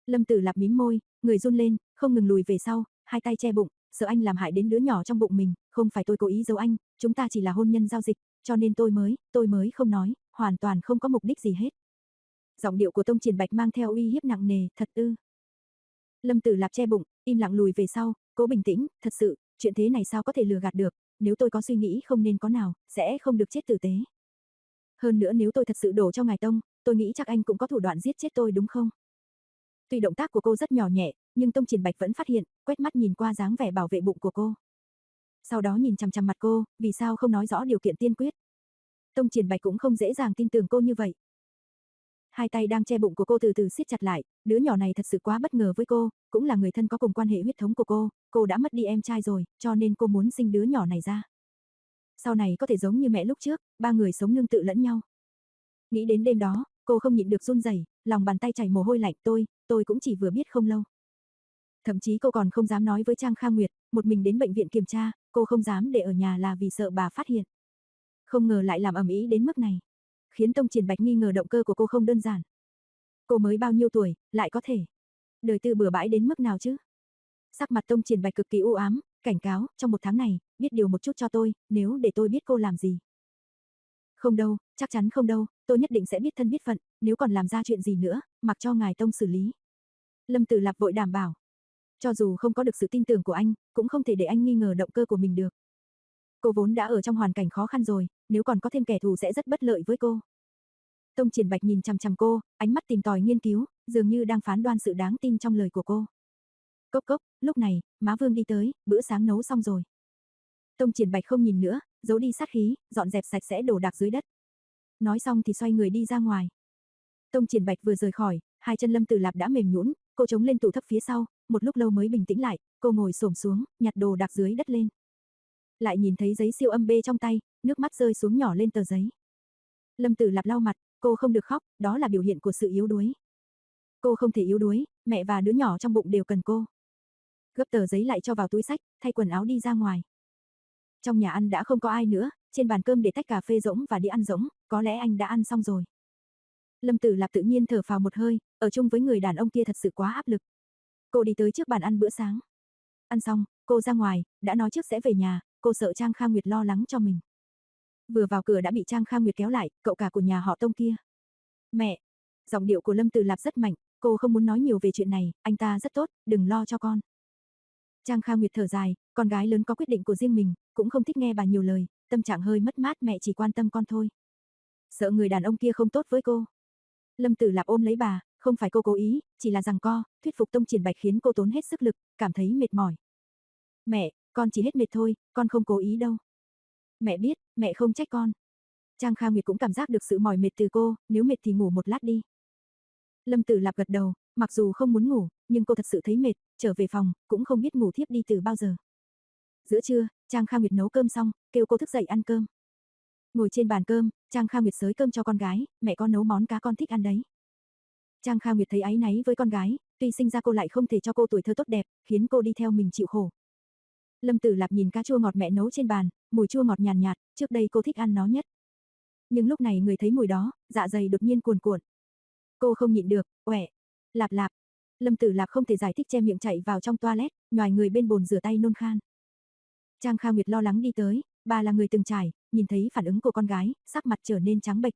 Lâm Tử Lạp mím môi, người run lên, không ngừng lùi về sau, hai tay che bụng, sợ anh làm hại đến đứa nhỏ trong bụng mình, không phải tôi cố ý giấu anh, chúng ta chỉ là hôn nhân giao dịch, cho nên tôi mới, tôi mới không nói, hoàn toàn không có mục đích gì hết. Giọng điệu của Tông Triển Bạch mang theo uy hiếp nặng nề, thật ư. Lâm Tử Lạp che bụng, im lặng lùi về sau, cố bình tĩnh, thật sự, chuyện thế này sao có thể lừa gạt được, nếu tôi có suy nghĩ không nên có nào, sẽ không được chết tử tế. Hơn nữa nếu tôi thật sự đổ cho ngài Tông, tôi nghĩ chắc anh cũng có thủ đoạn giết chết tôi đúng không? Tuy động tác của cô rất nhỏ nhẹ, nhưng Tông Triển Bạch vẫn phát hiện, quét mắt nhìn qua dáng vẻ bảo vệ bụng của cô. Sau đó nhìn chằm chằm mặt cô, vì sao không nói rõ điều kiện tiên quyết. Tông Triển Bạch cũng không dễ dàng tin tưởng cô như vậy. Hai tay đang che bụng của cô từ từ siết chặt lại, đứa nhỏ này thật sự quá bất ngờ với cô, cũng là người thân có cùng quan hệ huyết thống của cô, cô đã mất đi em trai rồi, cho nên cô muốn sinh đứa nhỏ này ra. Sau này có thể giống như mẹ lúc trước, ba người sống nương tự lẫn nhau. Nghĩ đến đêm đó, cô không nhịn được run rẩy, lòng bàn tay chảy mồ hôi lạnh, tôi, tôi cũng chỉ vừa biết không lâu. Thậm chí cô còn không dám nói với Trang Kha Nguyệt, một mình đến bệnh viện kiểm tra, cô không dám để ở nhà là vì sợ bà phát hiện. Không ngờ lại làm ầm ĩ đến mức này. Khiến Tông Triển Bạch nghi ngờ động cơ của cô không đơn giản. Cô mới bao nhiêu tuổi, lại có thể. Đời tư bừa bãi đến mức nào chứ? Sắc mặt Tông Triển Bạch cực kỳ u ám, cảnh cáo, trong một tháng này, biết điều một chút cho tôi, nếu để tôi biết cô làm gì. Không đâu, chắc chắn không đâu, tôi nhất định sẽ biết thân biết phận, nếu còn làm ra chuyện gì nữa, mặc cho ngài Tông xử lý. Lâm Tử Lạp vội đảm bảo. Cho dù không có được sự tin tưởng của anh, cũng không thể để anh nghi ngờ động cơ của mình được. Cô vốn đã ở trong hoàn cảnh khó khăn rồi, nếu còn có thêm kẻ thù sẽ rất bất lợi với cô. Tông Triển Bạch nhìn chằm chằm cô, ánh mắt tìm tòi nghiên cứu, dường như đang phán đoan sự đáng tin trong lời của cô. Cốc cốc, lúc này, má Vương đi tới, bữa sáng nấu xong rồi. Tông Triển Bạch không nhìn nữa, giấu đi sát khí, dọn dẹp sạch sẽ đồ đạc dưới đất. Nói xong thì xoay người đi ra ngoài. Tông Triển Bạch vừa rời khỏi, hai chân Lâm Tử Lạp đã mềm nhũn, cô chống lên tủ thấp phía sau, một lúc lâu mới bình tĩnh lại, cô ngồi xổm xuống, nhặt đồ đạc dưới đất lên. Lại nhìn thấy giấy siêu âm B trong tay, nước mắt rơi xuống nhỏ lên tờ giấy. Lâm Tử Lạp lau mặt, cô không được khóc, đó là biểu hiện của sự yếu đuối. Cô không thể yếu đuối, mẹ và đứa nhỏ trong bụng đều cần cô. Gấp tờ giấy lại cho vào túi sách, thay quần áo đi ra ngoài. Trong nhà ăn đã không có ai nữa, trên bàn cơm để tách cà phê rỗng và đi ăn rỗng, có lẽ anh đã ăn xong rồi. Lâm Tử Lạp tự nhiên thở phào một hơi, ở chung với người đàn ông kia thật sự quá áp lực. Cô đi tới trước bàn ăn bữa sáng. Ăn xong, cô ra ngoài, đã nói trước sẽ về nhà, cô sợ Trang Kha Nguyệt lo lắng cho mình. Vừa vào cửa đã bị Trang Kha Nguyệt kéo lại, cậu cả của nhà họ Tông kia. Mẹ! Giọng điệu của Lâm Tử Lạp rất mạnh, Cô không muốn nói nhiều về chuyện này, anh ta rất tốt, đừng lo cho con. Trang Kha Nguyệt thở dài, con gái lớn có quyết định của riêng mình, cũng không thích nghe bà nhiều lời, tâm trạng hơi mất mát mẹ chỉ quan tâm con thôi. Sợ người đàn ông kia không tốt với cô. Lâm Tử Lạp ôm lấy bà, không phải cô cố ý, chỉ là rằng co, thuyết phục Tông Triển Bạch khiến cô tốn hết sức lực, cảm thấy mệt mỏi. Mẹ, con chỉ hết mệt thôi, con không cố ý đâu. Mẹ biết, mẹ không trách con. Trang Kha Nguyệt cũng cảm giác được sự mỏi mệt từ cô, nếu mệt thì ngủ một lát đi. Lâm Tử Lạp gật đầu, mặc dù không muốn ngủ, nhưng cô thật sự thấy mệt, trở về phòng, cũng không biết ngủ thiếp đi từ bao giờ. Giữa trưa, Trang Kha Nguyệt nấu cơm xong, kêu cô thức dậy ăn cơm. Ngồi trên bàn cơm, Trang Kha Nguyệt sới cơm cho con gái, mẹ con nấu món cá con thích ăn đấy. Trang Kha Nguyệt thấy áy náy với con gái, tuy sinh ra cô lại không thể cho cô tuổi thơ tốt đẹp, khiến cô đi theo mình chịu khổ. Lâm Tử Lạp nhìn cá chua ngọt mẹ nấu trên bàn, mùi chua ngọt nhàn nhạt, nhạt, trước đây cô thích ăn nó nhất. Nhưng lúc này người thấy mùi đó, dạ dày đột nhiên cuồn cuộn. Cô không nhịn được, "Oẻ, Lạp Lạp." Lâm Tử Lạp không thể giải thích che miệng chạy vào trong toilet, nhòi người bên bồn rửa tay nôn khan. Trang Kha Nguyệt lo lắng đi tới, bà là người từng trải, nhìn thấy phản ứng của con gái, sắc mặt trở nên trắng bệch.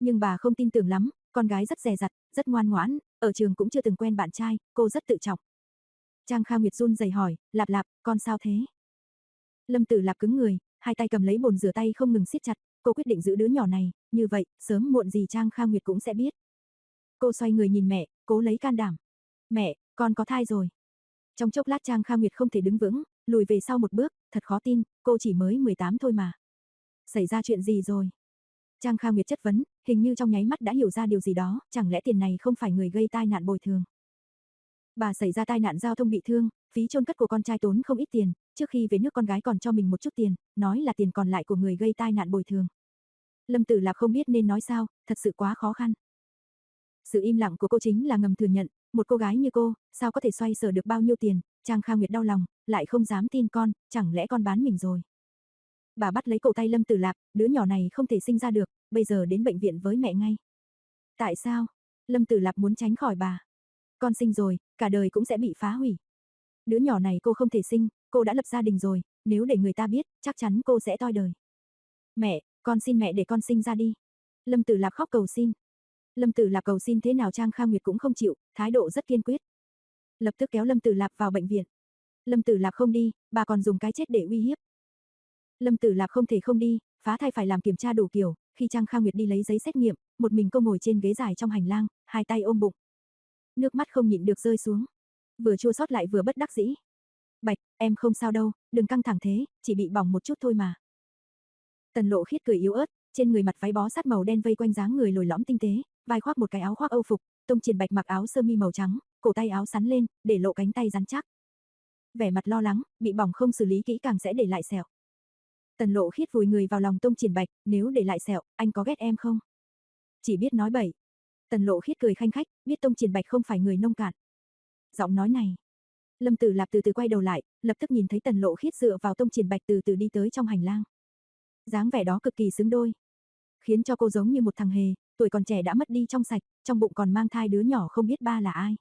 Nhưng bà không tin tưởng lắm, con gái rất dè dặt, rất ngoan ngoãn, ở trường cũng chưa từng quen bạn trai, cô rất tự trọng. Trang Kha Nguyệt run rẩy hỏi, "Lạp Lạp, con sao thế?" Lâm Tử Lạp cứng người, hai tay cầm lấy bồn rửa tay không ngừng siết chặt, cô quyết định giữ đứa nhỏ này, như vậy, sớm muộn gì Trang Kha Nguyệt cũng sẽ biết. Cô xoay người nhìn mẹ, cố lấy can đảm. "Mẹ, con có thai rồi." Trong chốc lát Trang Kha Nguyệt không thể đứng vững, lùi về sau một bước, thật khó tin, cô chỉ mới 18 thôi mà. Xảy ra chuyện gì rồi? Trang Kha Nguyệt chất vấn, hình như trong nháy mắt đã hiểu ra điều gì đó, chẳng lẽ tiền này không phải người gây tai nạn bồi thường. Bà xảy ra tai nạn giao thông bị thương, phí chôn cất của con trai tốn không ít tiền, trước khi về nước con gái còn cho mình một chút tiền, nói là tiền còn lại của người gây tai nạn bồi thường. Lâm Tử Lạp không biết nên nói sao, thật sự quá khó khăn. Sự im lặng của cô chính là ngầm thừa nhận, một cô gái như cô, sao có thể xoay sở được bao nhiêu tiền, Trang Kha Nguyệt đau lòng, lại không dám tin con, chẳng lẽ con bán mình rồi. Bà bắt lấy cổ tay Lâm Tử Lạp, đứa nhỏ này không thể sinh ra được, bây giờ đến bệnh viện với mẹ ngay. Tại sao? Lâm Tử Lạp muốn tránh khỏi bà. Con sinh rồi, cả đời cũng sẽ bị phá hủy. Đứa nhỏ này cô không thể sinh, cô đã lập gia đình rồi, nếu để người ta biết, chắc chắn cô sẽ toi đời. Mẹ, con xin mẹ để con sinh ra đi. Lâm Tử Lạp khóc cầu xin. Lâm Tử Lạp cầu xin thế nào Trang Kha Nguyệt cũng không chịu, thái độ rất kiên quyết. Lập tức kéo Lâm Tử Lạp vào bệnh viện. Lâm Tử Lạp không đi, bà còn dùng cái chết để uy hiếp. Lâm Tử Lạp không thể không đi, phá thai phải làm kiểm tra đủ kiểu, khi Trang Kha Nguyệt đi lấy giấy xét nghiệm, một mình cô ngồi trên ghế dài trong hành lang, hai tay ôm bụng. Nước mắt không nhịn được rơi xuống. Vừa chua xót lại vừa bất đắc dĩ. Bạch, em không sao đâu, đừng căng thẳng thế, chỉ bị bỏng một chút thôi mà. Tần lộ khiết cười yếu ớt, trên người mặt váy bó sát màu đen vây quanh dáng người lồi lõm tinh tế, vai khoác một cái áo khoác âu phục, tông triển bạch mặc áo sơ mi màu trắng, cổ tay áo sắn lên, để lộ cánh tay rắn chắc. Vẻ mặt lo lắng, bị bỏng không xử lý kỹ càng sẽ để lại sẹo. Tần lộ khiết vùi người vào lòng tông triển bạch, nếu để lại sẹo, anh có ghét em không? Chỉ biết nói bậy. Tần lộ khiết cười khanh khách, biết tông triển bạch không phải người nông cạn. Giọng nói này. Lâm Tử Lạp từ từ quay đầu lại, lập tức nhìn thấy tần lộ khiết dựa vào tông triển bạch từ từ đi tới trong hành lang. dáng vẻ đó cực kỳ xứng đôi. Khiến cho cô giống như một thằng hề, tuổi còn trẻ đã mất đi trong sạch, trong bụng còn mang thai đứa nhỏ không biết ba là ai.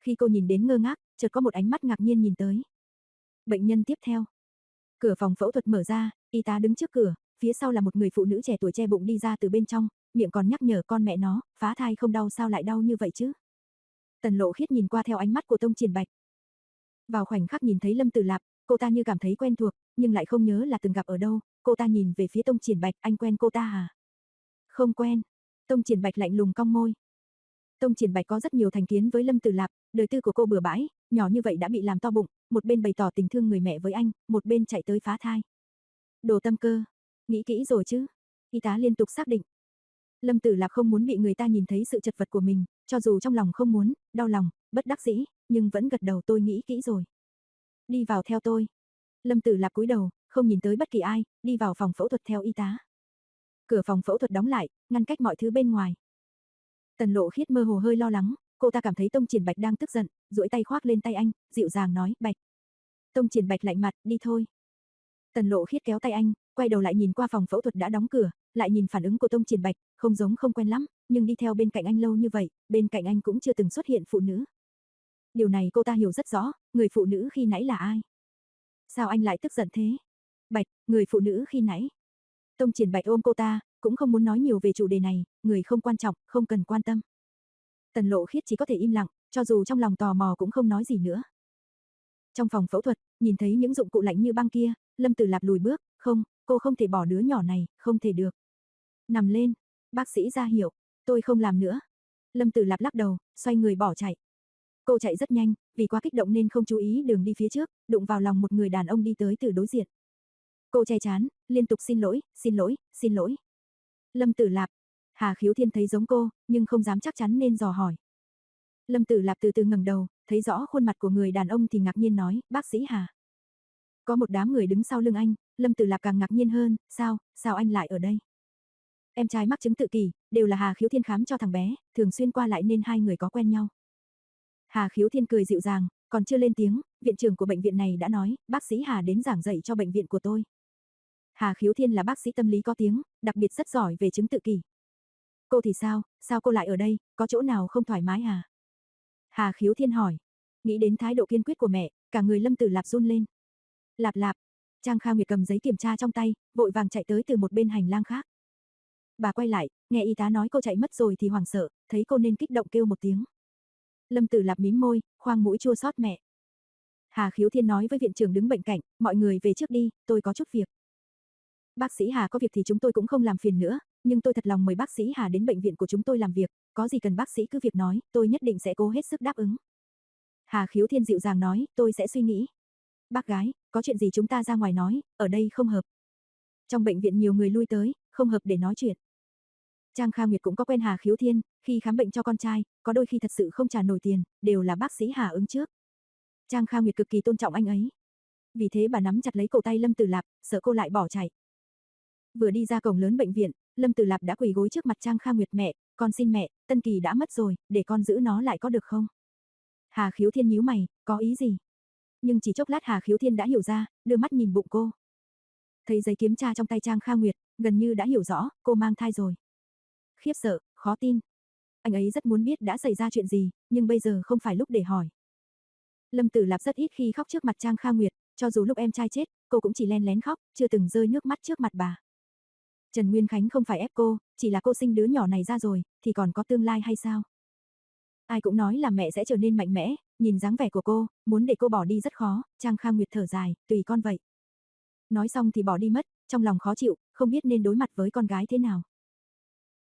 Khi cô nhìn đến ngơ ngác, chợt có một ánh mắt ngạc nhiên nhìn tới. Bệnh nhân tiếp theo. Cửa phòng phẫu thuật mở ra, y tá đứng trước cửa, phía sau là một người phụ nữ trẻ tuổi che bụng đi ra từ bên trong, miệng còn nhắc nhở con mẹ nó, phá thai không đau sao lại đau như vậy chứ. Tần lộ khiết nhìn qua theo ánh mắt của Tông Triển Bạch. Vào khoảnh khắc nhìn thấy Lâm Tử Lạp, cô ta như cảm thấy quen thuộc, nhưng lại không nhớ là từng gặp ở đâu, cô ta nhìn về phía Tông Triển Bạch, anh quen cô ta à? Không quen. Tông Triển Bạch lạnh lùng cong môi. Tông Triển Bạch có rất nhiều thành kiến với Lâm Tử Lạp, đời tư của cô bừa bãi, nhỏ như vậy đã bị làm to bụng, một bên bày tỏ tình thương người mẹ với anh, một bên chạy tới phá thai. Đồ tâm cơ, nghĩ kỹ rồi chứ? Y tá liên tục xác định. Lâm Tử Lạp không muốn bị người ta nhìn thấy sự chật vật của mình, cho dù trong lòng không muốn, đau lòng, bất đắc dĩ, nhưng vẫn gật đầu tôi nghĩ kỹ rồi. Đi vào theo tôi. Lâm Tử Lạp cúi đầu, không nhìn tới bất kỳ ai, đi vào phòng phẫu thuật theo y tá. Cửa phòng phẫu thuật đóng lại, ngăn cách mọi thứ bên ngoài. Tần lộ khiết mơ hồ hơi lo lắng, cô ta cảm thấy Tông Triển Bạch đang tức giận, duỗi tay khoác lên tay anh, dịu dàng nói, Bạch. Tông Triển Bạch lạnh mặt, đi thôi. Tần lộ khiết kéo tay anh, quay đầu lại nhìn qua phòng phẫu thuật đã đóng cửa, lại nhìn phản ứng của Tông Triển Bạch, không giống không quen lắm, nhưng đi theo bên cạnh anh lâu như vậy, bên cạnh anh cũng chưa từng xuất hiện phụ nữ. Điều này cô ta hiểu rất rõ, người phụ nữ khi nãy là ai? Sao anh lại tức giận thế? Người phụ nữ khi nãy. Tông Triển Bạch ôm cô ta, cũng không muốn nói nhiều về chủ đề này, người không quan trọng, không cần quan tâm. Tần lộ khiết chỉ có thể im lặng, cho dù trong lòng tò mò cũng không nói gì nữa. Trong phòng phẫu thuật, nhìn thấy những dụng cụ lạnh như băng kia, Lâm Tử Lạp lùi bước, không, cô không thể bỏ đứa nhỏ này, không thể được. Nằm lên, bác sĩ ra hiệu, tôi không làm nữa. Lâm Tử Lạp lắc đầu, xoay người bỏ chạy. Cô chạy rất nhanh, vì quá kích động nên không chú ý đường đi phía trước, đụng vào lòng một người đàn ông đi tới từ đối diện. Cô che chán, liên tục xin lỗi, xin lỗi, xin lỗi. Lâm Tử Lạp, Hà Khiếu Thiên thấy giống cô, nhưng không dám chắc chắn nên dò hỏi. Lâm Tử Lạp từ từ ngẩng đầu, thấy rõ khuôn mặt của người đàn ông thì ngạc nhiên nói, bác sĩ Hà. Có một đám người đứng sau lưng anh, Lâm Tử Lạp càng ngạc nhiên hơn, sao, sao anh lại ở đây? Em trai mắc chứng tự kỷ, đều là Hà Khiếu Thiên khám cho thằng bé, thường xuyên qua lại nên hai người có quen nhau. Hà Khiếu Thiên cười dịu dàng, còn chưa lên tiếng, viện trưởng của bệnh viện này đã nói, bác sĩ Hà đến giảng dạy cho bệnh viện của tôi. Hà Khiếu Thiên là bác sĩ tâm lý có tiếng, đặc biệt rất giỏi về chứng tự kỷ. Cô thì sao, sao cô lại ở đây, có chỗ nào không thoải mái à? Hà Khiếu Thiên hỏi. Nghĩ đến thái độ kiên quyết của mẹ, cả người Lâm Tử Lạp run lên. Lạp lạp, Trang Kha Nguyệt cầm giấy kiểm tra trong tay, vội vàng chạy tới từ một bên hành lang khác. Bà quay lại, nghe y tá nói cô chạy mất rồi thì hoảng sợ, thấy cô nên kích động kêu một tiếng. Lâm Tử Lạp mím môi, khoang mũi chua xót mẹ. Hà Khiếu Thiên nói với viện trưởng đứng bệnh cạnh, mọi người về trước đi, tôi có chút việc. Bác sĩ Hà có việc thì chúng tôi cũng không làm phiền nữa, nhưng tôi thật lòng mời bác sĩ Hà đến bệnh viện của chúng tôi làm việc, có gì cần bác sĩ cứ việc nói, tôi nhất định sẽ cố hết sức đáp ứng. Hà Khiếu Thiên dịu dàng nói, tôi sẽ suy nghĩ. Bác gái, có chuyện gì chúng ta ra ngoài nói, ở đây không hợp. Trong bệnh viện nhiều người lui tới, không hợp để nói chuyện. Trang Kha Nguyệt cũng có quen Hà Khiếu Thiên, khi khám bệnh cho con trai, có đôi khi thật sự không trả nổi tiền, đều là bác sĩ Hà ứng trước. Trang Kha Nguyệt cực kỳ tôn trọng anh ấy. Vì thế bà nắm chặt lấy cổ tay Lâm Tử Lạp, sợ cô lại bỏ chạy. Vừa đi ra cổng lớn bệnh viện, Lâm Tử Lạp đã quỳ gối trước mặt Trang Kha Nguyệt mẹ, con xin mẹ, Tân Kỳ đã mất rồi, để con giữ nó lại có được không? Hà Khiếu Thiên nhíu mày, có ý gì? Nhưng chỉ chốc lát Hà Khiếu Thiên đã hiểu ra, đưa mắt nhìn bụng cô. Thấy giấy kiểm tra trong tay Trang Kha Nguyệt, gần như đã hiểu rõ, cô mang thai rồi. Khiếp sợ, khó tin. Anh ấy rất muốn biết đã xảy ra chuyện gì, nhưng bây giờ không phải lúc để hỏi. Lâm Tử Lạp rất ít khi khóc trước mặt Trang Kha Nguyệt, cho dù lúc em trai chết, cô cũng chỉ len lén khóc, chưa từng rơi nước mắt trước mặt bà. Trần Nguyên Khánh không phải ép cô, chỉ là cô sinh đứa nhỏ này ra rồi, thì còn có tương lai hay sao? Ai cũng nói là mẹ sẽ trở nên mạnh mẽ, nhìn dáng vẻ của cô, muốn để cô bỏ đi rất khó, Trang Kha Nguyệt thở dài, tùy con vậy. Nói xong thì bỏ đi mất, trong lòng khó chịu, không biết nên đối mặt với con gái thế nào.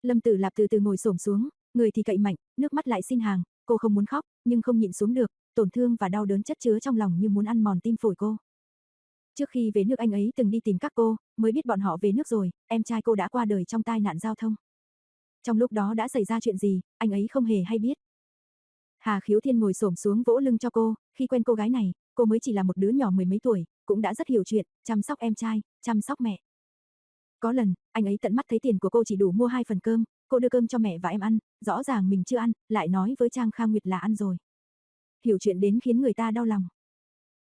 Lâm Tử Lạp từ từ ngồi xổm xuống, người thì cậy mạnh, nước mắt lại xin hàng, cô không muốn khóc, nhưng không nhịn xuống được, tổn thương và đau đớn chất chứa trong lòng như muốn ăn mòn tim phổi cô. Trước khi về nước anh ấy từng đi tìm các cô, mới biết bọn họ về nước rồi, em trai cô đã qua đời trong tai nạn giao thông. Trong lúc đó đã xảy ra chuyện gì, anh ấy không hề hay biết. Hà Khiếu Thiên ngồi xổm xuống vỗ lưng cho cô, khi quen cô gái này, cô mới chỉ là một đứa nhỏ mười mấy tuổi, cũng đã rất hiểu chuyện, chăm sóc em trai, chăm sóc mẹ. Có lần, anh ấy tận mắt thấy tiền của cô chỉ đủ mua hai phần cơm, cô đưa cơm cho mẹ và em ăn, rõ ràng mình chưa ăn, lại nói với Trang Khang Nguyệt là ăn rồi. Hiểu chuyện đến khiến người ta đau lòng.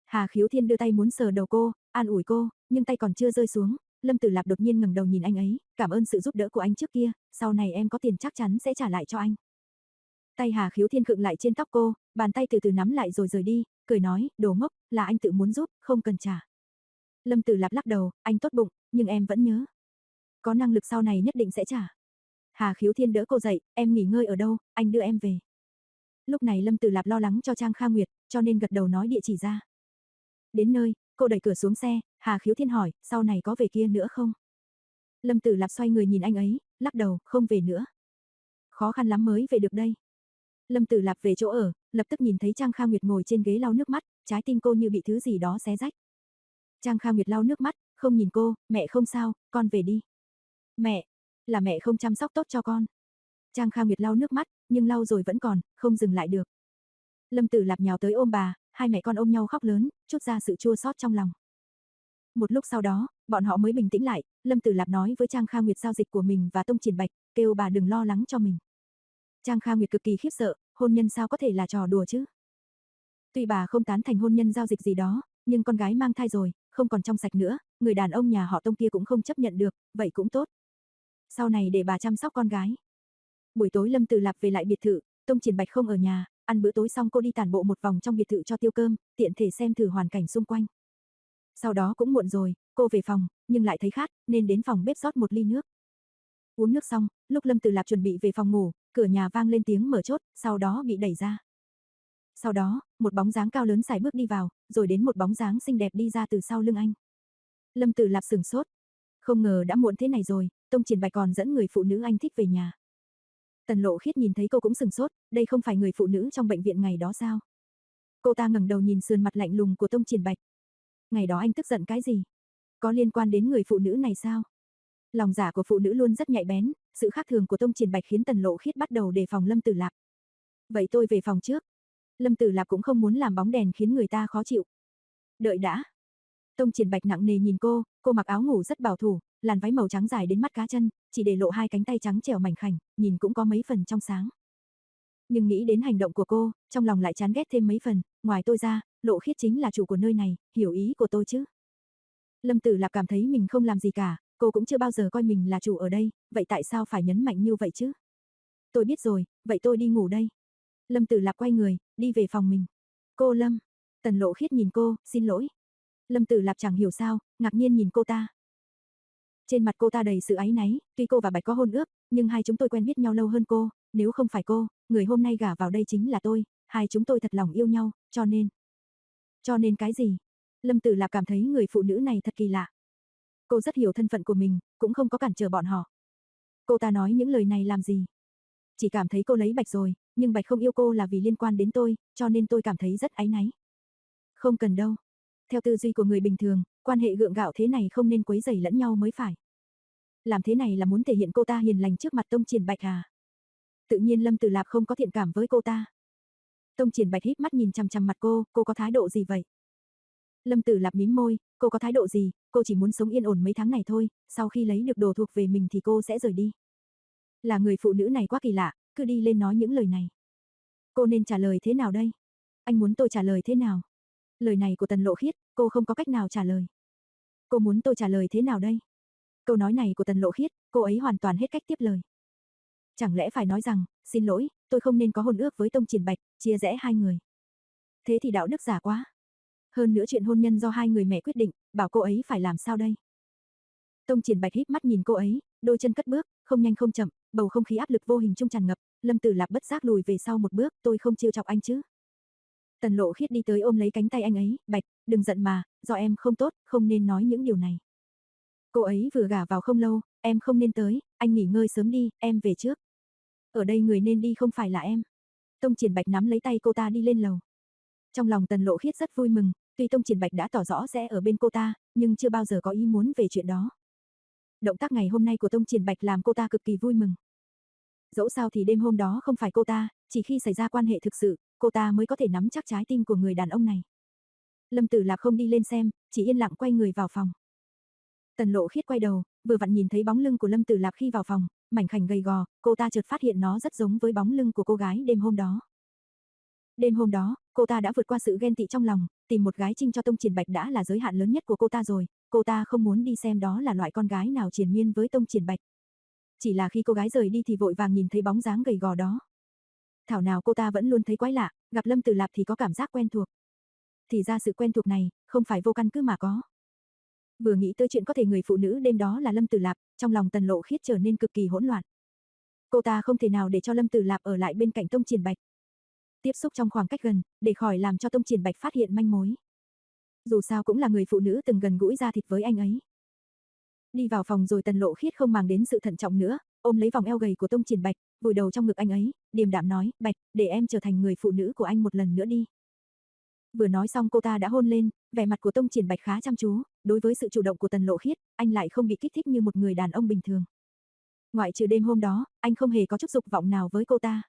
Hà Khiếu Thiên đưa tay muốn sờ đầu cô, an ủi cô, nhưng tay còn chưa rơi xuống, Lâm Tử Lạp đột nhiên ngẩng đầu nhìn anh ấy, cảm ơn sự giúp đỡ của anh trước kia, sau này em có tiền chắc chắn sẽ trả lại cho anh. Tay Hà Khiếu Thiên khựng lại trên tóc cô, bàn tay từ từ nắm lại rồi rời đi, cười nói, đồ ngốc, là anh tự muốn giúp, không cần trả. Lâm Tử Lạp lắc đầu, anh tốt bụng, nhưng em vẫn nhớ. Có năng lực sau này nhất định sẽ trả. Hà Khiếu Thiên đỡ cô dậy, em nghỉ ngơi ở đâu, anh đưa em về. Lúc này Lâm Tử Lạp lo lắng cho Trang Kha Nguyệt, cho nên gật đầu nói địa chỉ ra. Đến nơi, cô đẩy cửa xuống xe, Hà Khiếu Thiên hỏi, sau này có về kia nữa không? Lâm Tử Lạp xoay người nhìn anh ấy, lắc đầu, không về nữa. Khó khăn lắm mới về được đây. Lâm Tử Lạp về chỗ ở, lập tức nhìn thấy Trang Kha Nguyệt ngồi trên ghế lau nước mắt, trái tim cô như bị thứ gì đó xé rách. Trang Kha Nguyệt lau nước mắt, không nhìn cô, mẹ không sao, con về đi. Mẹ, là mẹ không chăm sóc tốt cho con. Trang Kha Nguyệt lau nước mắt, nhưng lau rồi vẫn còn, không dừng lại được. Lâm Tử Lạp nhào tới ôm bà, hai mẹ con ôm nhau khóc lớn, chút ra sự chua xót trong lòng. Một lúc sau đó, bọn họ mới bình tĩnh lại, Lâm Tử Lạp nói với Trang Kha Nguyệt giao dịch của mình và Tông Triển Bạch, kêu bà đừng lo lắng cho mình. Trang Kha Nguyệt cực kỳ khiếp sợ, hôn nhân sao có thể là trò đùa chứ? Tuy bà không tán thành hôn nhân giao dịch gì đó, nhưng con gái mang thai rồi, không còn trong sạch nữa, người đàn ông nhà họ Tông kia cũng không chấp nhận được, vậy cũng tốt. Sau này để bà chăm sóc con gái. Buổi tối Lâm Tử Lạp về lại biệt thự, Tông Triển Bạch không ở nhà, ăn bữa tối xong cô đi tản bộ một vòng trong biệt thự cho tiêu cơm, tiện thể xem thử hoàn cảnh xung quanh. Sau đó cũng muộn rồi, cô về phòng, nhưng lại thấy khát, nên đến phòng bếp rót một ly nước. Uống nước xong, lúc Lâm Tử Lạp chuẩn bị về phòng ngủ, cửa nhà vang lên tiếng mở chốt, sau đó bị đẩy ra. Sau đó, một bóng dáng cao lớn xài bước đi vào, rồi đến một bóng dáng xinh đẹp đi ra từ sau lưng anh. Lâm Tử Lạp sửng sốt. Không ngờ đã muộn thế này rồi, Tông Triển Bạch còn dẫn người phụ nữ anh thích về nhà. Tần Lộ Khiết nhìn thấy cô cũng sừng sốt, đây không phải người phụ nữ trong bệnh viện ngày đó sao? Cô ta ngẩng đầu nhìn sườn mặt lạnh lùng của Tông Triển Bạch. Ngày đó anh tức giận cái gì? Có liên quan đến người phụ nữ này sao? Lòng giả của phụ nữ luôn rất nhạy bén, sự khác thường của Tông Triển Bạch khiến Tần Lộ Khiết bắt đầu đề phòng Lâm Tử Lạp. Vậy tôi về phòng trước. Lâm Tử Lạp cũng không muốn làm bóng đèn khiến người ta khó chịu. Đợi đã. Tông Triển Bạch nặng nề nhìn cô, cô mặc áo ngủ rất bảo thủ, làn váy màu trắng dài đến mắt cá chân, chỉ để lộ hai cánh tay trắng trẻo mảnh khảnh, nhìn cũng có mấy phần trong sáng. Nhưng nghĩ đến hành động của cô, trong lòng lại chán ghét thêm mấy phần, ngoài tôi ra, Lộ Khiết chính là chủ của nơi này, hiểu ý của tôi chứ. Lâm Tử Lạp cảm thấy mình không làm gì cả, cô cũng chưa bao giờ coi mình là chủ ở đây, vậy tại sao phải nhấn mạnh như vậy chứ? Tôi biết rồi, vậy tôi đi ngủ đây. Lâm Tử Lạp quay người, đi về phòng mình. Cô Lâm, Tần Lộ Khiết nhìn cô, xin lỗi. Lâm Tử Lạp chẳng hiểu sao, ngạc nhiên nhìn cô ta. Trên mặt cô ta đầy sự áy náy, tuy cô và Bạch có hôn ước, nhưng hai chúng tôi quen biết nhau lâu hơn cô, nếu không phải cô, người hôm nay gả vào đây chính là tôi, hai chúng tôi thật lòng yêu nhau, cho nên. Cho nên cái gì? Lâm Tử Lạp cảm thấy người phụ nữ này thật kỳ lạ. Cô rất hiểu thân phận của mình, cũng không có cản trở bọn họ. Cô ta nói những lời này làm gì? Chỉ cảm thấy cô lấy Bạch rồi, nhưng Bạch không yêu cô là vì liên quan đến tôi, cho nên tôi cảm thấy rất áy náy. Không cần đâu. Theo tư duy của người bình thường, quan hệ gượng gạo thế này không nên quấy rầy lẫn nhau mới phải. Làm thế này là muốn thể hiện cô ta hiền lành trước mặt Tông Triển Bạch à? Tự nhiên Lâm Tử Lạp không có thiện cảm với cô ta. Tông Triển Bạch híp mắt nhìn chằm chằm mặt cô, cô có thái độ gì vậy? Lâm Tử Lạp mím môi, cô có thái độ gì, cô chỉ muốn sống yên ổn mấy tháng này thôi, sau khi lấy được đồ thuộc về mình thì cô sẽ rời đi. Là người phụ nữ này quá kỳ lạ, cứ đi lên nói những lời này. Cô nên trả lời thế nào đây? Anh muốn tôi trả lời thế nào? Lời này của Tần Lộ Khiết, cô không có cách nào trả lời. Cô muốn tôi trả lời thế nào đây? Câu nói này của Tần Lộ Khiết, cô ấy hoàn toàn hết cách tiếp lời. Chẳng lẽ phải nói rằng, xin lỗi, tôi không nên có hôn ước với Tông Triển Bạch, chia rẽ hai người. Thế thì đạo đức giả quá. Hơn nữa chuyện hôn nhân do hai người mẹ quyết định, bảo cô ấy phải làm sao đây? Tông Triển Bạch híp mắt nhìn cô ấy, đôi chân cất bước, không nhanh không chậm, bầu không khí áp lực vô hình trung tràn ngập, Lâm Tử Lạp bất giác lùi về sau một bước, tôi không chiêu chọc anh chứ? Tần Lộ Khiết đi tới ôm lấy cánh tay anh ấy, "Bạch, đừng giận mà, do em không tốt, không nên nói những điều này." Cô ấy vừa gả vào không lâu, em không nên tới, anh nghỉ ngơi sớm đi, em về trước. Ở đây người nên đi không phải là em. Tông Triển Bạch nắm lấy tay cô ta đi lên lầu. Trong lòng Tần Lộ Khiết rất vui mừng, tuy Tông Triển Bạch đã tỏ rõ sẽ ở bên cô ta, nhưng chưa bao giờ có ý muốn về chuyện đó. Động tác ngày hôm nay của Tông Triển Bạch làm cô ta cực kỳ vui mừng. Dẫu sao thì đêm hôm đó không phải cô ta, chỉ khi xảy ra quan hệ thực sự, cô ta mới có thể nắm chắc trái tim của người đàn ông này. Lâm Tử Lạc không đi lên xem, chỉ yên lặng quay người vào phòng. Tần Lộ Khiết quay đầu, vừa vặn nhìn thấy bóng lưng của Lâm Tử Lạc khi vào phòng, mảnh khảnh gầy gò, cô ta chợt phát hiện nó rất giống với bóng lưng của cô gái đêm hôm đó. Đêm hôm đó, cô ta đã vượt qua sự ghen tị trong lòng, tìm một gái trinh cho Tông Triển Bạch đã là giới hạn lớn nhất của cô ta rồi, cô ta không muốn đi xem đó là loại con gái nào triền miên với Tông Triển Bạch. Chỉ là khi cô gái rời đi thì vội vàng nhìn thấy bóng dáng gầy gò đó. Thảo nào cô ta vẫn luôn thấy quái lạ, gặp Lâm Tử Lạp thì có cảm giác quen thuộc. Thì ra sự quen thuộc này, không phải vô căn cứ mà có. Vừa nghĩ tới chuyện có thể người phụ nữ đêm đó là Lâm Tử Lạp, trong lòng Tần Lộ Khiết trở nên cực kỳ hỗn loạn. Cô ta không thể nào để cho Lâm Tử Lạp ở lại bên cạnh Tông Triển Bạch. Tiếp xúc trong khoảng cách gần, để khỏi làm cho Tông Triển Bạch phát hiện manh mối. Dù sao cũng là người phụ nữ từng gần gũi ra thịt với anh ấy. Đi vào phòng rồi Tần Lộ Khiết không màng đến sự thận trọng nữa, ôm lấy vòng eo gầy của Tông Triển Bạch, vùi đầu trong ngực anh ấy, điềm đạm nói, "Bạch, để em trở thành người phụ nữ của anh một lần nữa đi." Vừa nói xong cô ta đã hôn lên, vẻ mặt của Tông Triển Bạch khá chăm chú, đối với sự chủ động của Tần Lộ Khiết, anh lại không bị kích thích như một người đàn ông bình thường. Ngoại trừ đêm hôm đó, anh không hề có chút dục vọng nào với cô ta.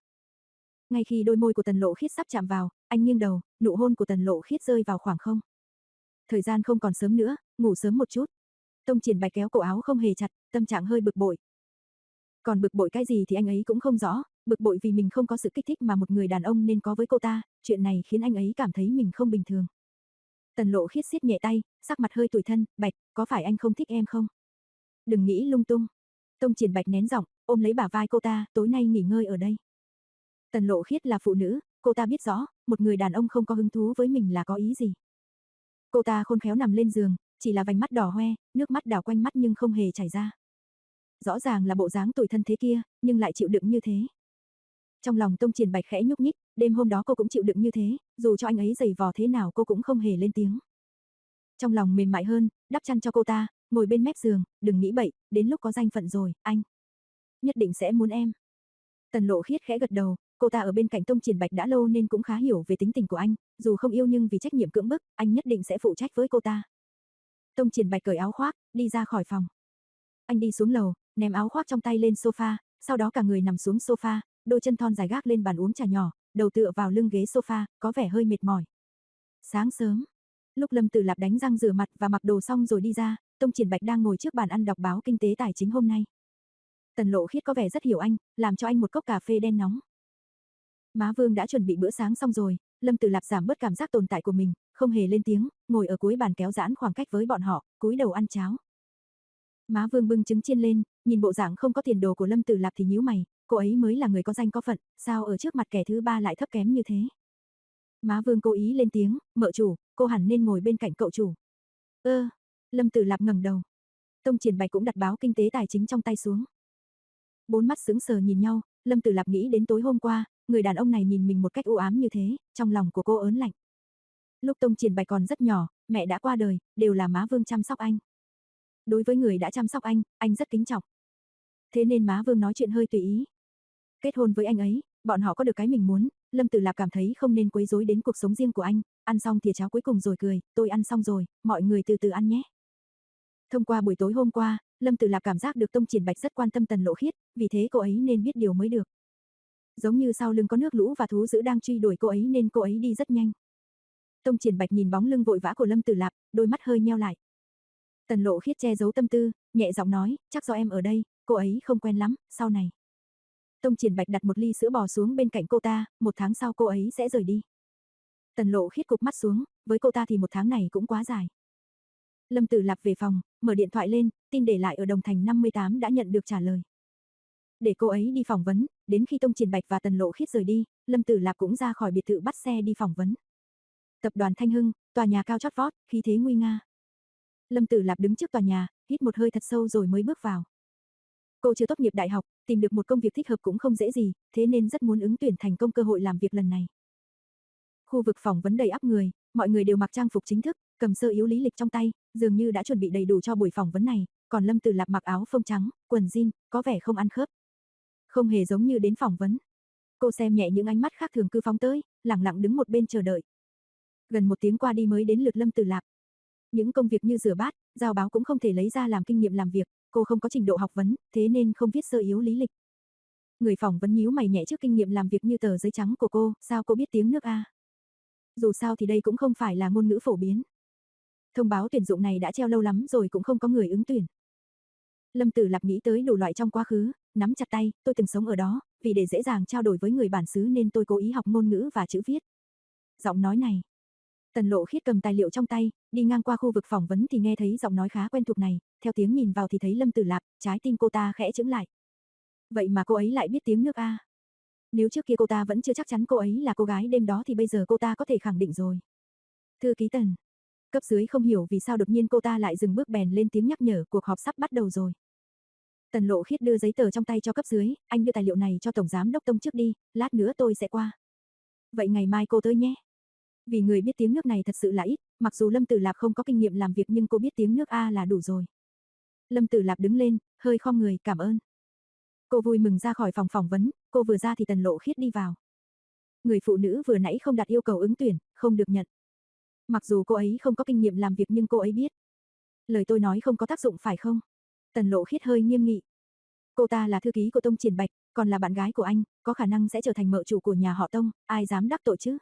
Ngay khi đôi môi của Tần Lộ Khiết sắp chạm vào, anh nghiêng đầu, nụ hôn của Tần Lộ Khiết rơi vào khoảng không. Thời gian không còn sớm nữa, ngủ sớm một chút. Tông Triển Bạch kéo cổ áo không hề chặt, tâm trạng hơi bực bội. Còn bực bội cái gì thì anh ấy cũng không rõ, bực bội vì mình không có sự kích thích mà một người đàn ông nên có với cô ta, chuyện này khiến anh ấy cảm thấy mình không bình thường. Tần lộ khiết siết nhẹ tay, sắc mặt hơi tủi thân, bạch, có phải anh không thích em không? Đừng nghĩ lung tung. Tông triển bạch nén giọng, ôm lấy bả vai cô ta, tối nay nghỉ ngơi ở đây. Tần lộ khiết là phụ nữ, cô ta biết rõ, một người đàn ông không có hứng thú với mình là có ý gì. Cô ta khôn khéo nằm lên giường, chỉ là vành mắt đỏ hoe, nước mắt đảo quanh mắt nhưng không hề chảy ra. Rõ ràng là bộ dáng tủi thân thế kia, nhưng lại chịu đựng như thế. Trong lòng Tông Triển Bạch khẽ nhúc nhích, đêm hôm đó cô cũng chịu đựng như thế, dù cho anh ấy giày vò thế nào cô cũng không hề lên tiếng. Trong lòng mềm mại hơn, đắp chăn cho cô ta, ngồi bên mép giường, đừng nghĩ bậy, đến lúc có danh phận rồi, anh. Nhất định sẽ muốn em. Tần lộ khiết khẽ gật đầu, cô ta ở bên cạnh Tông Triển Bạch đã lâu nên cũng khá hiểu về tính tình của anh, dù không yêu nhưng vì trách nhiệm cưỡng bức, anh nhất định sẽ phụ trách với cô ta. Tông Triển Bạch cởi áo khoác, đi ra khỏi phòng. Anh đi xuống lầu, ném áo khoác trong tay lên sofa, sau đó cả người nằm xuống sofa, đôi chân thon dài gác lên bàn uống trà nhỏ, đầu tựa vào lưng ghế sofa, có vẻ hơi mệt mỏi. Sáng sớm, lúc Lâm Tử Lạp đánh răng rửa mặt và mặc đồ xong rồi đi ra, Tông Triển Bạch đang ngồi trước bàn ăn đọc báo kinh tế tài chính hôm nay. Tần Lộ Khiết có vẻ rất hiểu anh, làm cho anh một cốc cà phê đen nóng. Má Vương đã chuẩn bị bữa sáng xong rồi, Lâm Tử Lạp giảm bớt cảm giác tồn tại của mình, không hề lên tiếng, ngồi ở cuối bàn kéo giãn khoảng cách với bọn họ, cúi đầu ăn cháo. Má Vương bưng trứng chiên lên, nhìn bộ dạng không có tiền đồ của Lâm Tử Lạp thì nhíu mày, cô ấy mới là người có danh có phận, sao ở trước mặt kẻ thứ ba lại thấp kém như thế? Má Vương cố ý lên tiếng, "Mợ chủ, cô hẳn nên ngồi bên cạnh cậu chủ." "Ơ." Lâm Tử Lạp ngẩng đầu. Tông Triển Bạch cũng đặt báo kinh tế tài chính trong tay xuống. Bốn mắt sững sờ nhìn nhau, Lâm Tử Lạp nghĩ đến tối hôm qua, người đàn ông này nhìn mình một cách u ám như thế, trong lòng của cô ớn lạnh. Lúc Tông Triển Bạch còn rất nhỏ, mẹ đã qua đời, đều là má Vương chăm sóc anh. Đối với người đã chăm sóc anh, anh rất kính trọng. Thế nên má Vương nói chuyện hơi tùy ý. Kết hôn với anh ấy, bọn họ có được cái mình muốn, Lâm Tử Lạp cảm thấy không nên quấy rối đến cuộc sống riêng của anh, ăn xong thìa cháo cuối cùng rồi cười, tôi ăn xong rồi, mọi người từ từ ăn nhé. Thông qua buổi tối hôm qua, Lâm Tử Lạp cảm giác được Tông Triển Bạch rất quan tâm Tần Lộ Khiết, vì thế cô ấy nên biết điều mới được. Giống như sau lưng có nước lũ và thú dữ đang truy đuổi cô ấy nên cô ấy đi rất nhanh. Tông Triển Bạch nhìn bóng lưng vội vã của Lâm Tử Lạp, đôi mắt hơi nheo lại. Tần Lộ Khiết che giấu tâm tư, nhẹ giọng nói, chắc do em ở đây, cô ấy không quen lắm, sau này. Tông Triển Bạch đặt một ly sữa bò xuống bên cạnh cô ta, một tháng sau cô ấy sẽ rời đi. Tần Lộ Khiết cục mắt xuống, với cô ta thì một tháng này cũng quá dài. Lâm Tử Lạp về phòng, mở điện thoại lên, tin để lại ở Đồng Thành 58 đã nhận được trả lời. Để cô ấy đi phỏng vấn, đến khi Tông Triển Bạch và Tần Lộ Khiết rời đi, Lâm Tử Lạp cũng ra khỏi biệt thự bắt xe đi phỏng vấn. Tập đoàn Thanh Hưng, tòa nhà cao chót vót, khí thế nguy nga. Lâm Tử Lạp đứng trước tòa nhà, hít một hơi thật sâu rồi mới bước vào. Cô chưa tốt nghiệp đại học, tìm được một công việc thích hợp cũng không dễ gì, thế nên rất muốn ứng tuyển thành công cơ hội làm việc lần này. Khu vực phỏng vấn đầy ắp người, mọi người đều mặc trang phục chính thức, cầm sơ yếu lý lịch trong tay, dường như đã chuẩn bị đầy đủ cho buổi phỏng vấn này, còn Lâm Tử Lạp mặc áo phông trắng, quần jean, có vẻ không ăn khớp. Không hề giống như đến phỏng vấn. Cô xem nhẹ những ánh mắt khác thường cư phóng tới, lặng lặng đứng một bên chờ đợi. Gần một tiếng qua đi mới đến lượt Lâm Tử Lạp. Những công việc như rửa bát, giao báo cũng không thể lấy ra làm kinh nghiệm làm việc, cô không có trình độ học vấn, thế nên không viết sơ yếu lý lịch. Người phỏng vấn nhíu mày nhẹ trước kinh nghiệm làm việc như tờ giấy trắng của cô, sao cô biết tiếng nước A? Dù sao thì đây cũng không phải là ngôn ngữ phổ biến. Thông báo tuyển dụng này đã treo lâu lắm rồi cũng không có người ứng tuyển. Lâm Tử Lạp nghĩ tới đủ loại trong quá khứ, nắm chặt tay, tôi từng sống ở đó, vì để dễ dàng trao đổi với người bản xứ nên tôi cố ý học ngôn ngữ và chữ viết. Giọng nói này. Tần Lộ Khiết cầm tài liệu trong tay, đi ngang qua khu vực phỏng vấn thì nghe thấy giọng nói khá quen thuộc này, theo tiếng nhìn vào thì thấy Lâm Tử Lạp, trái tim cô ta khẽ chững lại. Vậy mà cô ấy lại biết tiếng nước a. Nếu trước kia cô ta vẫn chưa chắc chắn cô ấy là cô gái đêm đó thì bây giờ cô ta có thể khẳng định rồi. Thư ký Tần, Cấp dưới không hiểu vì sao đột nhiên cô ta lại dừng bước bèn lên tiếng nhắc nhở cuộc họp sắp bắt đầu rồi. Tần Lộ Khiết đưa giấy tờ trong tay cho cấp dưới, anh đưa tài liệu này cho Tổng Giám Đốc Tông trước đi, lát nữa tôi sẽ qua. Vậy ngày mai cô tới nhé. Vì người biết tiếng nước này thật sự là ít, mặc dù Lâm Tử Lạp không có kinh nghiệm làm việc nhưng cô biết tiếng nước A là đủ rồi. Lâm Tử Lạp đứng lên, hơi khom người, cảm ơn. Cô vui mừng ra khỏi phòng phỏng vấn, cô vừa ra thì Tần Lộ Khiết đi vào. Người phụ nữ vừa nãy không đặt yêu cầu ứng tuyển, không được nhận. Mặc dù cô ấy không có kinh nghiệm làm việc nhưng cô ấy biết. Lời tôi nói không có tác dụng phải không? Tần lộ khiết hơi nghiêm nghị. Cô ta là thư ký của Tông Triển Bạch, còn là bạn gái của anh, có khả năng sẽ trở thành mợ chủ của nhà họ Tông, ai dám đắc tội chứ?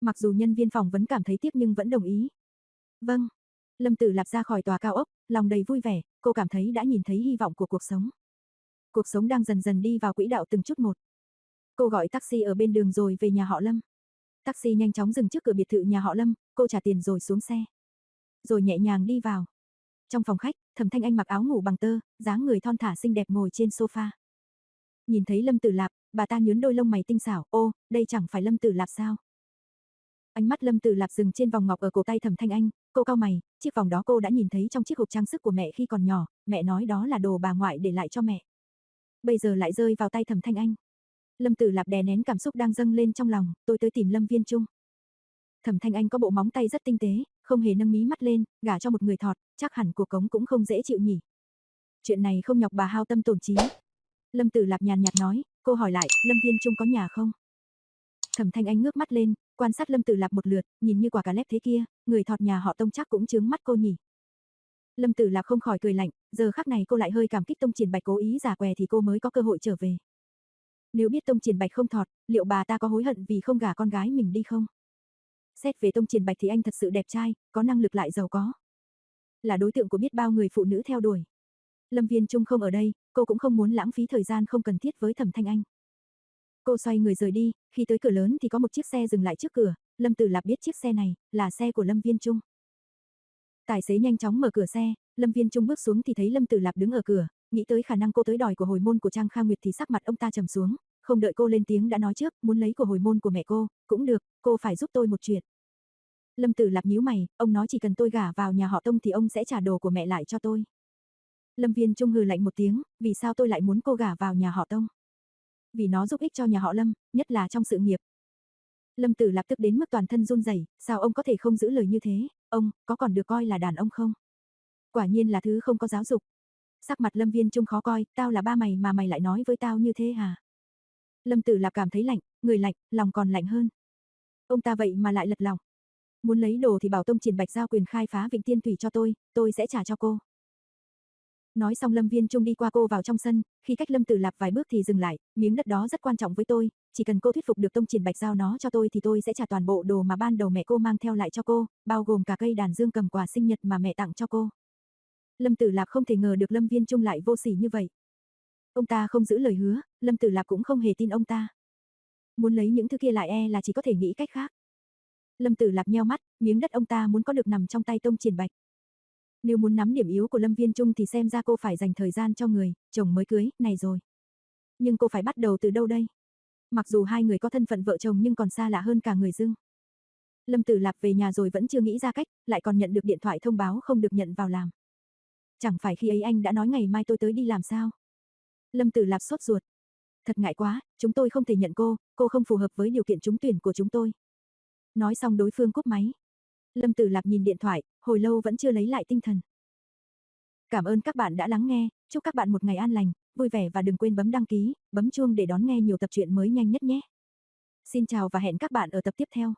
Mặc dù nhân viên phòng vẫn cảm thấy tiếc nhưng vẫn đồng ý. Vâng. Lâm Tử Lạp ra khỏi tòa cao ốc, lòng đầy vui vẻ, cô cảm thấy đã nhìn thấy hy vọng của cuộc sống. Cuộc sống đang dần dần đi vào quỹ đạo từng chút một. Cô gọi taxi ở bên đường rồi về nhà họ Lâm. Taxi nhanh chóng dừng trước cửa biệt thự nhà họ Lâm, cô trả tiền rồi xuống xe. Rồi nhẹ nhàng đi vào. Trong phòng khách, Thẩm Thanh Anh mặc áo ngủ bằng tơ, dáng người thon thả xinh đẹp ngồi trên sofa. Nhìn thấy Lâm Tử Lạp, bà ta nhướng đôi lông mày tinh xảo, "Ô, đây chẳng phải Lâm Tử Lạp sao?" Ánh mắt Lâm Tử Lạp dừng trên vòng ngọc ở cổ tay Thẩm Thanh Anh, cô cau mày, chiếc vòng đó cô đã nhìn thấy trong chiếc hộp trang sức của mẹ khi còn nhỏ, mẹ nói đó là đồ bà ngoại để lại cho mẹ. Bây giờ lại rơi vào tay Thẩm Thanh Anh. Lâm Tử Lạp đè nén cảm xúc đang dâng lên trong lòng, tôi tới tìm Lâm Viên Trung. Thẩm Thanh Anh có bộ móng tay rất tinh tế, không hề nâng mí mắt lên, gả cho một người thọt, chắc hẳn cuộc cống cũng không dễ chịu nhỉ. Chuyện này không nhọc bà hao tâm tổn trí. Lâm Tử Lạp nhàn nhạt nói, cô hỏi lại, Lâm Viên Trung có nhà không? Thẩm Thanh Anh ngước mắt lên, quan sát Lâm Tử Lạp một lượt, nhìn như quả cà lép thế kia, người thọt nhà họ Tông chắc cũng chướng mắt cô nhỉ. Lâm Tử Lạp không khỏi cười lạnh, giờ khắc này cô lại hơi cảm kích Tông Triển Bạch cố ý giả què thì cô mới có cơ hội trở về. Nếu biết Tông Triển Bạch không thọt, liệu bà ta có hối hận vì không gả con gái mình đi không? Xét về Tông Triển Bạch thì anh thật sự đẹp trai, có năng lực lại giàu có. Là đối tượng của biết bao người phụ nữ theo đuổi. Lâm Viên Trung không ở đây, cô cũng không muốn lãng phí thời gian không cần thiết với Thẩm Thanh Anh. Cô xoay người rời đi, khi tới cửa lớn thì có một chiếc xe dừng lại trước cửa, Lâm Tử Lạp biết chiếc xe này là xe của Lâm Viên Trung. Tài xế nhanh chóng mở cửa xe, Lâm Viên Trung bước xuống thì thấy Lâm Tử Lạp đứng ở cửa, nghĩ tới khả năng cô tới đòi của hồi môn của Trang Kha Nguyệt thì sắc mặt ông ta trầm xuống, không đợi cô lên tiếng đã nói trước, muốn lấy của hồi môn của mẹ cô, cũng được, cô phải giúp tôi một chuyện. Lâm Tử Lạp nhíu mày, ông nói chỉ cần tôi gả vào nhà họ Tông thì ông sẽ trả đồ của mẹ lại cho tôi. Lâm Viên Trung hừ lạnh một tiếng, vì sao tôi lại muốn cô gả vào nhà họ Tông? Vì nó giúp ích cho nhà họ Lâm, nhất là trong sự nghiệp. Lâm Tử Lạp tức đến mức toàn thân run rẩy, sao ông có thể không giữ lời như thế, ông, có còn được coi là đàn ông không? Quả nhiên là thứ không có giáo dục. Sắc mặt Lâm Viên Trung khó coi, tao là ba mày mà mày lại nói với tao như thế hả? Lâm Tử Lạp cảm thấy lạnh, người lạnh, lòng còn lạnh hơn. Ông ta vậy mà lại lật lòng. Muốn lấy đồ thì bảo Tông Triển Bạch giao quyền khai phá Vịnh Tiên Thủy cho tôi, tôi sẽ trả cho cô. Nói xong Lâm Viên Trung đi qua cô vào trong sân, khi cách Lâm Tử Lạp vài bước thì dừng lại, miếng đất đó rất quan trọng với tôi, chỉ cần cô thuyết phục được Tông Triển Bạch giao nó cho tôi thì tôi sẽ trả toàn bộ đồ mà ban đầu mẹ cô mang theo lại cho cô, bao gồm cả cây đàn dương cầm quà sinh nhật mà mẹ tặng cho cô. Lâm Tử Lạp không thể ngờ được Lâm Viên Trung lại vô sỉ như vậy. Ông ta không giữ lời hứa, Lâm Tử Lạp cũng không hề tin ông ta. Muốn lấy những thứ kia lại e là chỉ có thể nghĩ cách khác. Lâm Tử Lạp nheo mắt, miếng đất ông ta muốn có được nằm trong tay Tông Triển Bạch. Nếu muốn nắm điểm yếu của Lâm Viên Trung thì xem ra cô phải dành thời gian cho người, chồng mới cưới, này rồi. Nhưng cô phải bắt đầu từ đâu đây? Mặc dù hai người có thân phận vợ chồng nhưng còn xa lạ hơn cả người dưng. Lâm Tử Lạp về nhà rồi vẫn chưa nghĩ ra cách, lại còn nhận được điện thoại thông báo không được nhận vào làm. Chẳng phải khi ấy anh đã nói ngày mai tôi tới đi làm sao? Lâm Tử Lạp sốt ruột. Thật ngại quá, chúng tôi không thể nhận cô, cô không phù hợp với điều kiện trúng tuyển của chúng tôi. Nói xong đối phương cúp máy. Lâm Tử Lạp nhìn điện thoại, hồi lâu vẫn chưa lấy lại tinh thần. Cảm ơn các bạn đã lắng nghe, chúc các bạn một ngày an lành, vui vẻ và đừng quên bấm đăng ký, bấm chuông để đón nghe nhiều tập truyện mới nhanh nhất nhé. Xin chào và hẹn các bạn ở tập tiếp theo.